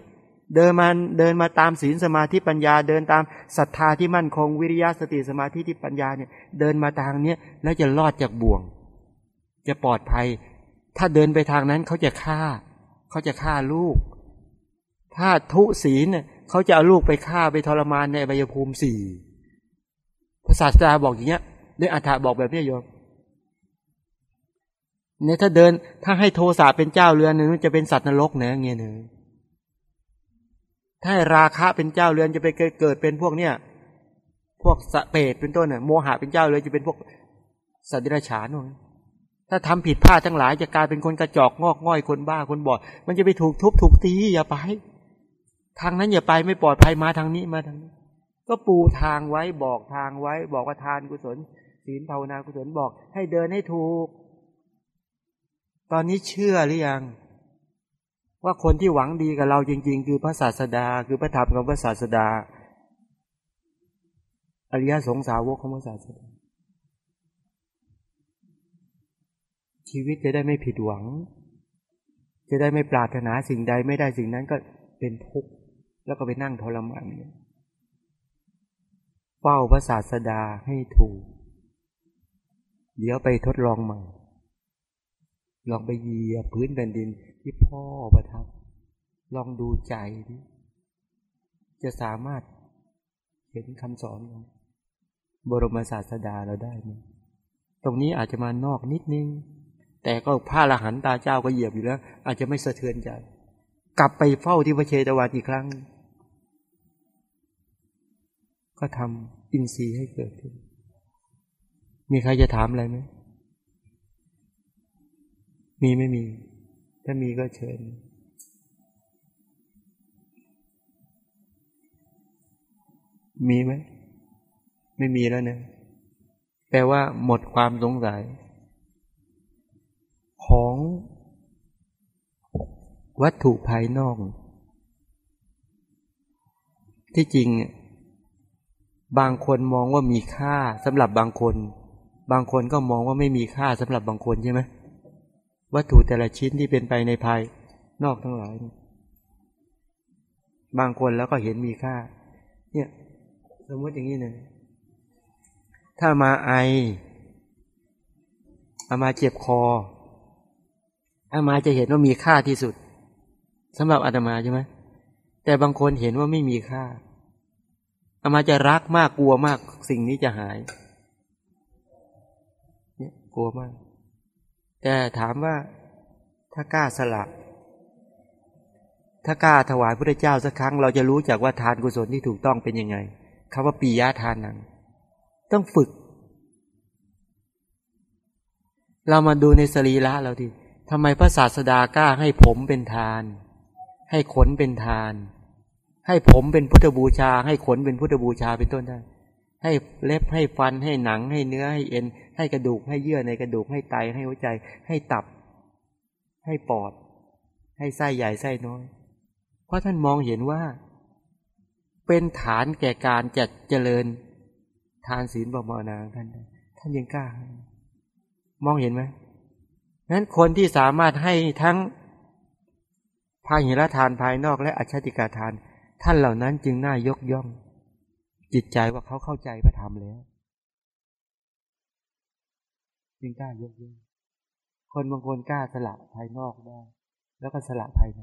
เดินมาเดินมาตามศีลสมาธิปัญญา เดินตามศรัทธาที่มั่นคงวิริยะสติสมาธิที่ปัญญาเนี่ย เดินมาทางเนี้ยแล้วจะรอดจากบ่วง จะปลอดภัย ถ้าเดินไปทางนั้นเขาจะฆ่า เขาจะฆ่าลูก ถ้าทุศีลเนี่ยเขาจะเอาลูกไปฆ่าไปทรมานในใบยภูมิสี่พระศาสดาบอกอย่างเงี้ยด้วยอัฏฐาบอกแบบนี้โยมเนี่ยถ้าเดินถ้าให้โทสะเป็นเจ้าเรือนนึงจะเป็นสัตว์นรกเนะเงี้ยเนอ ถ้าราคะเป็นเจ้าเรือนจะไปเกิดเป็นพวกเนี้ยพวกสเปรตเป็นต้นเนี่ยโมหะเป็นเจ้าเรือนจะเป็นพวกสัตว์ดิรัจฉานนถ้าทำผิดพลาดทั้งหลายจะกลายเป็นคนกระจอกงอกง่อยคนบ้าคนบอด มันจะไปถูกทุบถูกตีอย่าไป ทางนั้นอย่าไปไม่ปลอดภัยมาทางนี้มาทางนี้ ก็ปูทางไว้บอกทางไว้ บอกว่าทานกุศลศีลภาวนากุศลบอก ให้เดินให้ถูก ตอนนี้เชื่อหรือยัง ว่าคนที่หวังดีกับเราจริง ๆ คือพระศาสดา คือพระธรรมของพระศาสดา อริยสงสาวกของพระศาสดา ชีวิตจะได้ไม่ผิดหวัง จะได้ไม่ปรารถนาสิ่งใดไม่ได้สิ่งนั้นก็เป็นทุกข์แล้วก็ไปนั่งทรมานเฝ้าพระศาสดาให้ถูก เดี๋ยวไปทดลองใหม่ลองไปเหยียบพื้นแผ่นดิน ที่พ่อประทับ ลองดูใจดิจะสามารถเห็นคำสอนของบรมศาสดาเราได้ไหมตรงนี้อาจจะมานอกนิดนึง แต่ก็พระละหันตาเจ้าก็เหยียบอยู่แล้ว อาจจะไม่สะเทือนใจ กลับไปเฝ้าที่พระเชตวันอีกครั้ง ก็ทำอินทรีย์ให้เกิดขึ้น มีใครจะถามอะไรไหมมีไม่มี ถ้ามีก็เชิญมีไหม ไม่มีแล้วเนะแปลว่าหมดความสงสัย ของวัตถุภายนอก ที่จริง บางคนมองว่ามีค่าสำหรับบางคน บางคนก็มองว่าไม่มีค่าสำหรับบางคนใช่ไหม วัตถุแต่ละชิ้นที่เป็นไปในภายนอกทั้งหลาย บางคนแล้วก็เห็นมีค่า เนี่ย สมมติอย่างนี้หนะถ้ามาไออามาเจ็บคออามาจะเห็นว่ามีค่าที่สุดสำหรับอาตมาใช่ไหมแต่บางคนเห็นว่าไม่มีค่าอามาจะรักมากกลัวมาก สิ่งนี้จะหาย เนี่ยกลัวมาก แต่ถามว่าถ้ากล้าสละ ถ้ากล้าถวายพระเจ้าสักครั้ง เราจะรู้จักว่าทานกุศลที่ถูกต้องเป็นยังไงคำว่าปียะทานนั้นต้องฝึก เรามาดูในสรีระเราดิทำไมพระศาสดากล้าให้ผมเป็นทาน ให้ขนเป็นทาน ให้ผมเป็นพุทธบูชา ให้ขนเป็นพุทธบูชาเป็นต้นได้ ให้เล็บให้ฟันให้หนังให้เนื้อให้เอ็น ให้กระดูกให้เยื่อในกระดูกให้ไตให้หัวใจ ให้ตับ ให้ปอด ให้ไส้ใหญ่ไส้น้อย เพราะท่านมองเห็นว่า เป็นฐานแก่การจัดเจริญ ทานศีลบำนาท่านท่านยังกล้า มองเห็นไหมนั้นคนที่สามารถให้ทั้งภาหิรทานภายนอกและอัจฉติกาทาน ท่านเหล่านั้นจึงน่ายกย่อง จิตใจว่าเขาเข้าใจพระธรรมแล้ว จึงกล้ายกย่องคนบางคนกล้าสละภายนอกได้แล้วก็สละภายใน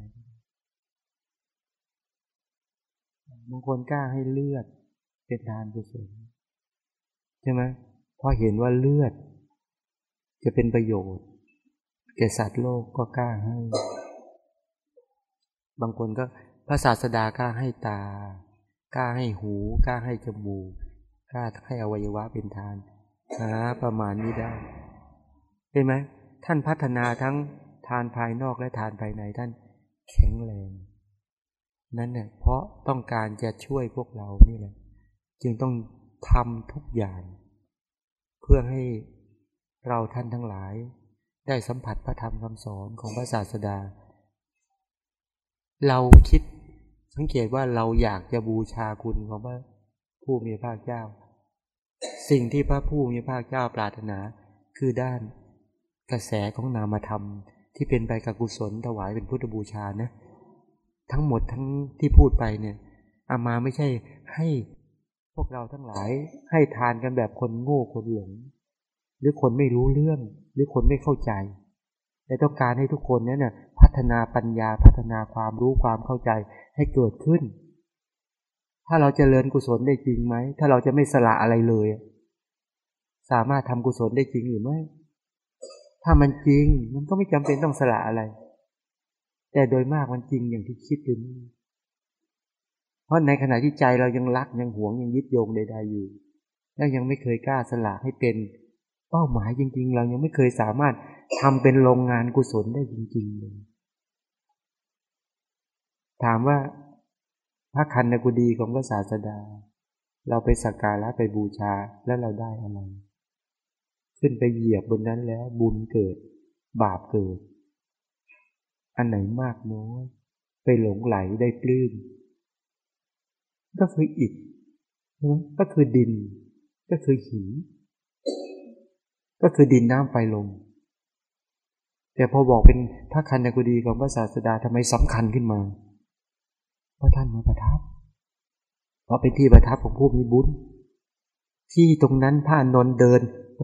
บางคนกล้าให้เลือดเป็นทานกุศลใช่ไหมเพราะเห็นว่าเลือด จะเป็นประโยชน์แก่สัตว์โลกก็กล้าให้ บางคนก็พระศาสดากล้าให้ตา กล้าให้หู กล้าให้จมูก กล้าให้อวัยวะเป็นทานหาประมาณนี้ได้เห็นไหมท่านพัฒนาทั้งทานภายนอกและทานภายในท่านแข็งแรง นั่นเนี่ยเพราะต้องการจะช่วยพวกเรานี่แหละ จึงต้องทำทุกอย่าง เพื่อให้เราท่านทั้งหลาย ได้สัมผัสพระธรรมคำสอนของพระศาสดา เราคิด สังเกตว่าเราอยากจะบูชาคุณของพระผู้มีพระเจ้า สิ่งที่พระผู้มีพระเจ้าปรารถนา คือด้านกระแสของนามธรรม ที่เป็นไปกับกุศลถวายเป็นพุทธบูชานะ ทั้งหมดทั้งที่พูดไปเนี่ยอามาไม่ใช่ให้พวกเราทั้งหลายให้ทานกันแบบคนโง่คนหลง หรือคนไม่รู้เรื่อง หรือคนไม่เข้าใจแต่ต้องการให้ทุกคนนั้นน่ยพัฒนาปัญญาพัฒนาความรู้ความเข้าใจ ให้เกิดขึ้น ถ้าเราจเจริญกุศลได้จริงไหม ถ้าเราจะไม่สละอะไรเลย สามารถทำกุศลได้จริงหรือไม่ ถ้ามันจริงมันก็ไม่จำเป็นต้องสละอะไร แต่โดยมากมันจริงอย่างที่คิดอยู่นี่เพราะในขณะที่ใจเรายังรักยังหวงยังยึดโยงใดๆอยู่ แล้วยังไม่เคยกล้าสละให้เป็นเป้าหมายจริง ๆ เรายังไม่เคยสามารถทำเป็นโรงงานกุศลได้จริง ๆ เลย ถามว่าพระคันนกุดีของพระศาสดา เราไปสักการะไปบูชาแล้วเราได้อะไร ขึ้นไปเหยียบบนนั้นแล้วบุญเกิด บาปเกิด อันไหนมากน้อยไปหลงไหลได้ปลื้มก็คืออิฐก็คือดิน ก็คือหินก็คือดินน้ำไฟลมแต่พอบอกเป็นพระคันนกุดีของพระศาสดาทำไมสำคัญขึ้นมา พราะท่านมาประทับ เพราะเป็นที่ประทับของผู้มีบุญ ที่ตรงนั้นพระนนเดิน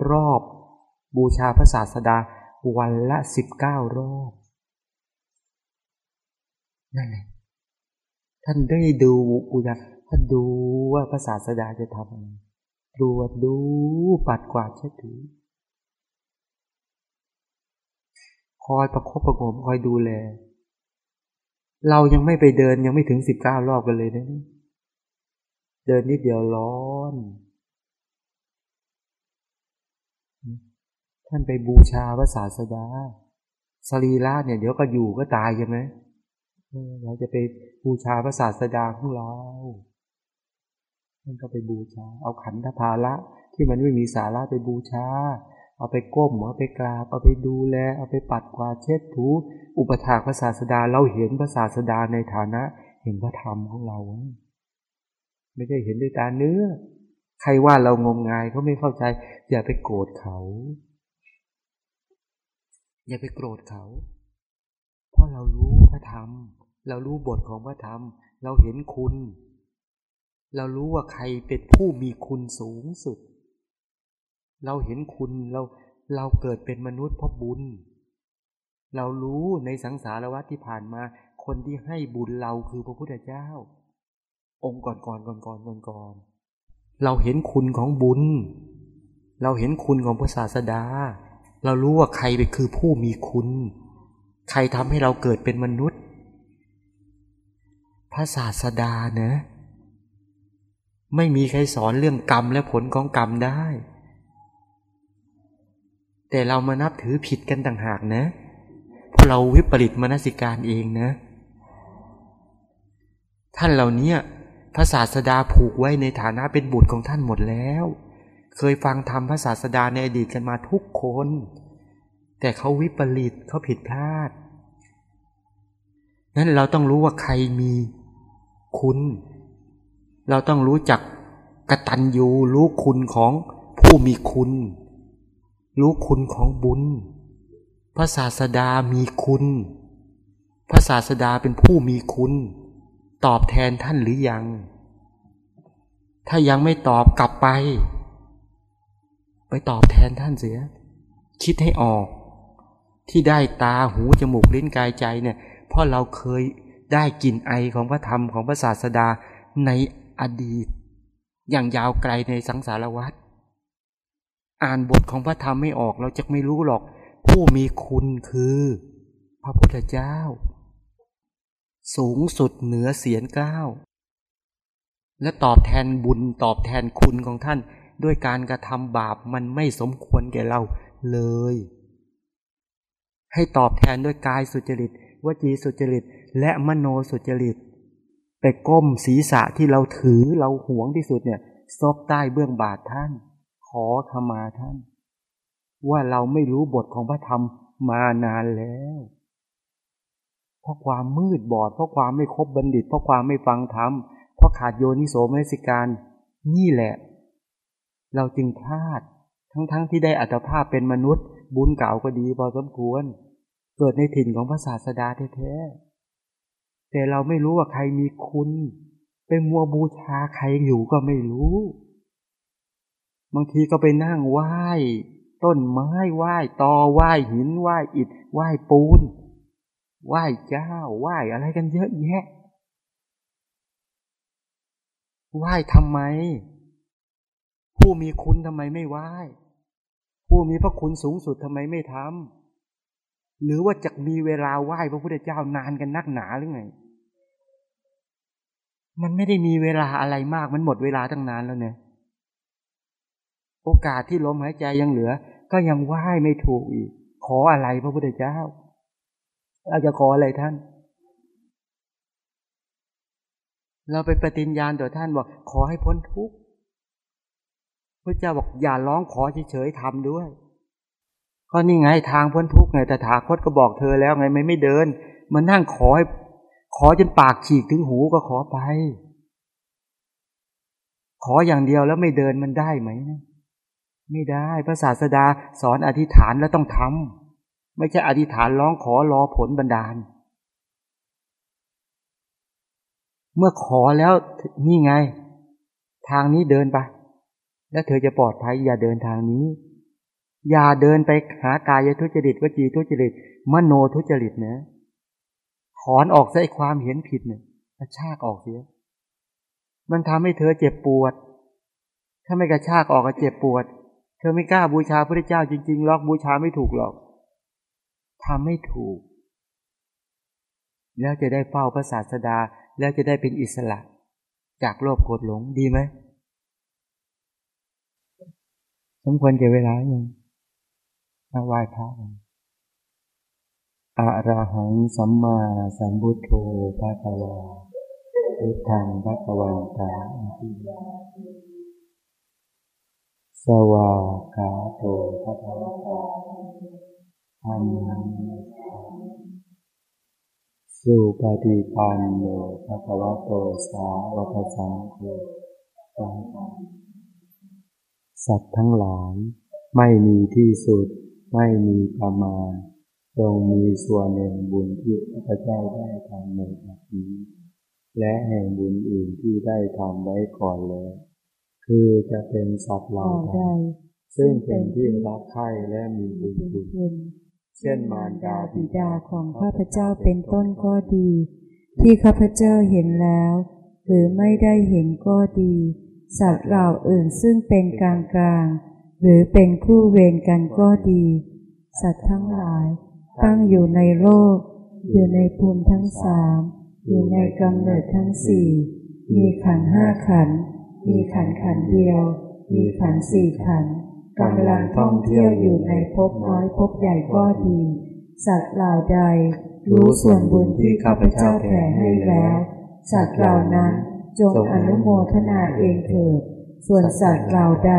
รอบบูชาพระศาสดาวันละสิบเก้ารอบ นั่นแหละ ท่านได้ดูบูชาท่านดูว่าพระศาสดาจะทำอะไรตรวจดูปัดกวาดเช็ดถูคอยประคบประงมคอยดูแล เรายังไม่ไปเดินยังไม่ถึงสิบเก้ารอบกันเลยนะเดินนิดเดียวร้อน ท่านไปบูชาพระศาสดาสรีระเนี่ยเดี๋ยวก็อยู่ก็ตายใช่ไหมเราจะไปบูชาพระศาสดาของเราท่านก็ไปบูชา เอาขันธภาระที่มันไม่มีสาระไปบูชา เอาไปก้ม เอาไปกราบ เอาไปดูแล เอาไปปัดกวาดเช็ดถู อุปถากพระศาสดา เราเห็นพระศาสดาในฐานะ เห็นพระธรรมของเรา ไม่ได้เห็นด้วยตาเนื้อ ใครว่าเรางมงายเขาไม่เข้าใจ อย่าไปโกรธเขา อย่าไปโกรธเขา เพราะเรารู้พระธรรม เรารู้บทของพระธรรม เราเห็นคุณ เรารู้ว่าใครเป็นผู้มีคุณสูงสุด เราเห็นคุณเราเราเกิดเป็นมนุษย์เพราะบุญ เรารู้ในสังสารวัฏที่ผ่านมา คนที่ให้บุญเราคือพระพุทธเจ้า องค์ก่อนก่อนก่อนก่อนก่อนก่อนเราเห็นคุณของบุญ เราเห็นคุณของพระศาสดา เรารู้ว่าใครเป็นคือผู้มีคุณ ใครทำให้เราเกิดเป็นมนุษย์ พระศาสดานะ ไม่มีใครสอนเรื่องกรรมและผลของกรรมได้ แต่เรามานับถือผิดกันต่างหากนะเพราะเราวิปริตมนสิการเองนะ ท่านเหล่านี้พระศาสดาผูกไว้ในฐานะเป็นบุตรของท่านหมดแล้ว เคยฟังธรรมพระศาสดาในอดีตกันมาทุกคน แต่เขาวิปริตเขาผิดพลาด นั้นเราต้องรู้ว่าใครมีคุณ เราต้องรู้จักกตัญญูรู้คุณของผู้มีคุณ รู้คุณของบุญ พระศาสดามีคุณ พระศาสดาเป็นผู้มีคุณ ตอบแทนท่านหรือยัง ถ้ายังไม่ตอบกลับไป ไปตอบแทนท่านเสีย คิดให้ออก ที่ได้ตาหูจมูกลิ้นกายใจเนี่ยเพราะเราเคยได้กลิ่นไอของพระธรรมของพระศาสดาในอดีต อย่างยาวไกลในสังสารวัฏ อ่านบทของพระธรรมไม่ออกเราจะไม่รู้หรอก ผู้มีคุณคือ พระพุทธเจ้า สูงสุดเหนือเสียนก้าวและตอบแทนบุญตอบแทนคุณของท่าน ด้วยการกระทำบาปมันไม่สมควรแก่เราเลย ให้ตอบแทนด้วยกายสุจริตวจีสุจริต และมโนสุจริตไปก้มศีรษะที่เราถือเราหวงที่สุดเนี่ยซบใต้เบื้องบาทท่าน อขมาท่าน ว่าเราไม่รู้บทของพระธรรมมานานแล้วเพราะความมืดบอดเพราะความไม่ครบบัณฑิต เพราะความไม่ฟังธรรมเพราะขาดโยนิโสมนสิการ นี่แหละ เราจึงพลาดทั้งๆทที่ได้อัตภาพเป็นมนุษย์ บุญเก่าก็ดีพอสมควร เกิดในถิ่นของพระศาสดาแท้ๆแต่เราไม่รู้ว่าใครมีคุณไปมัวบูชาใครอยู่ก็ไม่รู้ บางทีก็ไปนั่งไหว้ต้นไม้ไหว้ตอไหว้หินไหว้อิฐไหว้ปูน ไหว้เจ้าไหว้อะไรกันเยอะแยะไหว้ทำไม ผู้มีคุณทำไมไม่ไหว้ ผู้มีพระคุณสูงสุดทำไมไม่ทำหรือว่าจะมีเวลาไหว้พระพุทธเจ้านานกันนักหนาหรือไง มันไม่ได้มีเวลาอะไรมากมันหมดเวลาตั้งนานแล้วเนี่ย โอกาสที่ลมหายใจยังเหลือ ก็ยังไหว้ไม่ถูกอีก ขออะไรพระพุทธเจ้าเราจะขออะไรท่าน เราไปปฏิญญาณต่อท่านบอกขอให้พ้นทุกข์พระเจ้าบอกอย่าร้องขอเฉยๆทำด้วยก็นี่ไงทางพ้นทุกข์ไงแต่ถาคตก็บอกเธอแล้วไงไม่ไม่เดินมันนั่งขอให้ขอจนปากฉีกถึงหูก็ขอไป ขออย่างเดียวแล้วไม่เดินมันได้ไหมนะ ไม่ได้พระศาสดาสอนอธิษฐานแล้วต้องทำไม่ใช่อธิษฐานร้องขอรอผลบันดาล เมื่อขอแล้วนี่ไง ทางนี้เดินไป แล้วเธอจะปลอดภัยอย่าเดินทางนี้ อย่าเดินไปหากายทุจริตวจีทุจริต มโนทุจริตนะถอนออกซะไอความเห็นผิดเนี่ยกระชากออกเสีย มันทำให้เธอเจ็บปวด ถ้าไม่กระชากออกก็เจ็บปวด เธอไม่กล้าบูชาพระเจ้าจริงๆหรอกบูชาไม่ถูกหรอกทำไม่ถูก แล้วจะได้เฝ้าพระศาสดาแล้วจะได้เป็นอิสระ จากโลภโกรธหลงดีไหมสมควรเก็บเวลาอย่างมาไหว้พระอะระหังสัมมาสัมพุทโธภะคะวาพุทธังภะคะวันตาอิ สวากาโตภะคะวะตาธรรมังสุปฏิปันโนภะคะวะโตสาวกสังโฆสัตว์ทั้งหลายไม่มีที่สุด ไม่มีประมาณจงมีส่วนแห่งบุญที่พระเจ้าได้ทำในบัดนี้ และแห่งบุญอื่นที่ได้ทำไว้ก่อนแล้ว คือจะเป็นสัตว์เหล่าใดซึ่งเป็นที่รักใคร่และมีบุญคุณเช่นมารดาบิดาของข้าพเจ้าเป็นต้นก็ดี ที่ข้าพเจ้าเห็นแล้ว หรือไม่ได้เห็นก็ดี สัตว์เหล่าอื่นซึ่งเป็นกลางกลางหรือเป็นคู่เวรกันก็ดี สัตว์ทั้งหลาย ตั้งอยู่ในโลก อยู่ในภูมิทั้งสามอยู่ในกำเนิดทั้งสี่มีขันห้าขัน มีขันขันเดียว มีขันสี่ขันกำลังท่องเที่ยวอยู่ในภพน้อยภพใหญ่ก็ดี สัตว์เหล่าใด รู้ส่วนบุญที่ข้าพเจ้าแผ่ให้แล้ว สัตว์เหล่านั้นจงอนุโมทนาเองเถิด ส่วนสัตว์เหล่าใด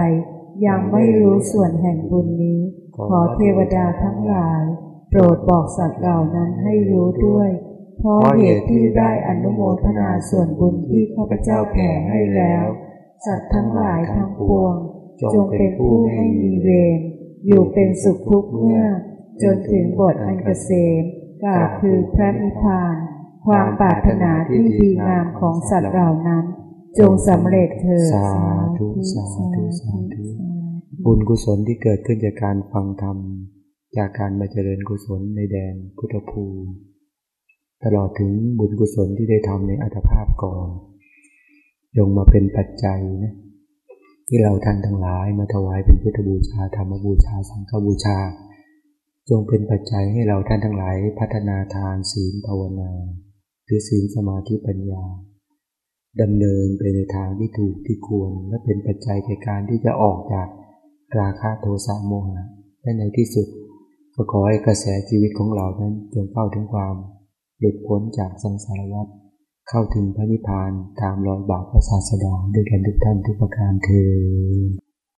ยังไม่รู้ส่วนแห่งบุญนี้ ขอเทวดาทั้งหลาย โปรดบอกสัตว์เหล่านั้นให้รู้ด้วย เพราะเหตุที่ได้อนุโมทนาส่วนบุญที่ข้าพเจ้าแผ่ให้แล้ว สัตว์ทั้งหลายทั้งปวง จงเป็นผู้ไม่มีเวรอยู่เป็นสุขทุกเมื่อ จนถึงบทอันเกษมกล่าวคือพระนิพพาน ความปรารถนาที่ดีงามของสัตว์เหล่านั้น จงสำเร็จเถิดสาธุสาธุสาธุบุญกุศลที่เกิดขึ้นจากการฟังธรรม จากการมาเจริญกุศลในแดนพุทธภูมิตลอดถึงบุญกุศลที่ได้ทำในอัตภาพก่อน จงมาเป็นปัจจัยนะที่เราท่านทั้งหลายมาถวายเป็นพุทธบูชาธรรมบูชาสังฆบูชา จงเป็นปัจจัยให้เราท่านทั้งหลายพัฒนาทานศีลภาวนาคือศีลสมาธิปัญญาดำเนินไปในทางที่ถูกที่ควร และเป็นปัจจัยในการที่จะออกจากราคะโทสะโมหะและในที่สุดก็ขอให้กระแสชีวิตของเรานั้นจงเข้าถึงความ หลุดพ้นจากสังสารวัฏ เข้าถึงพระนิพพานตามรอยบาทพระศาสดาด้วยกันทุกท่านทุกประการเทอ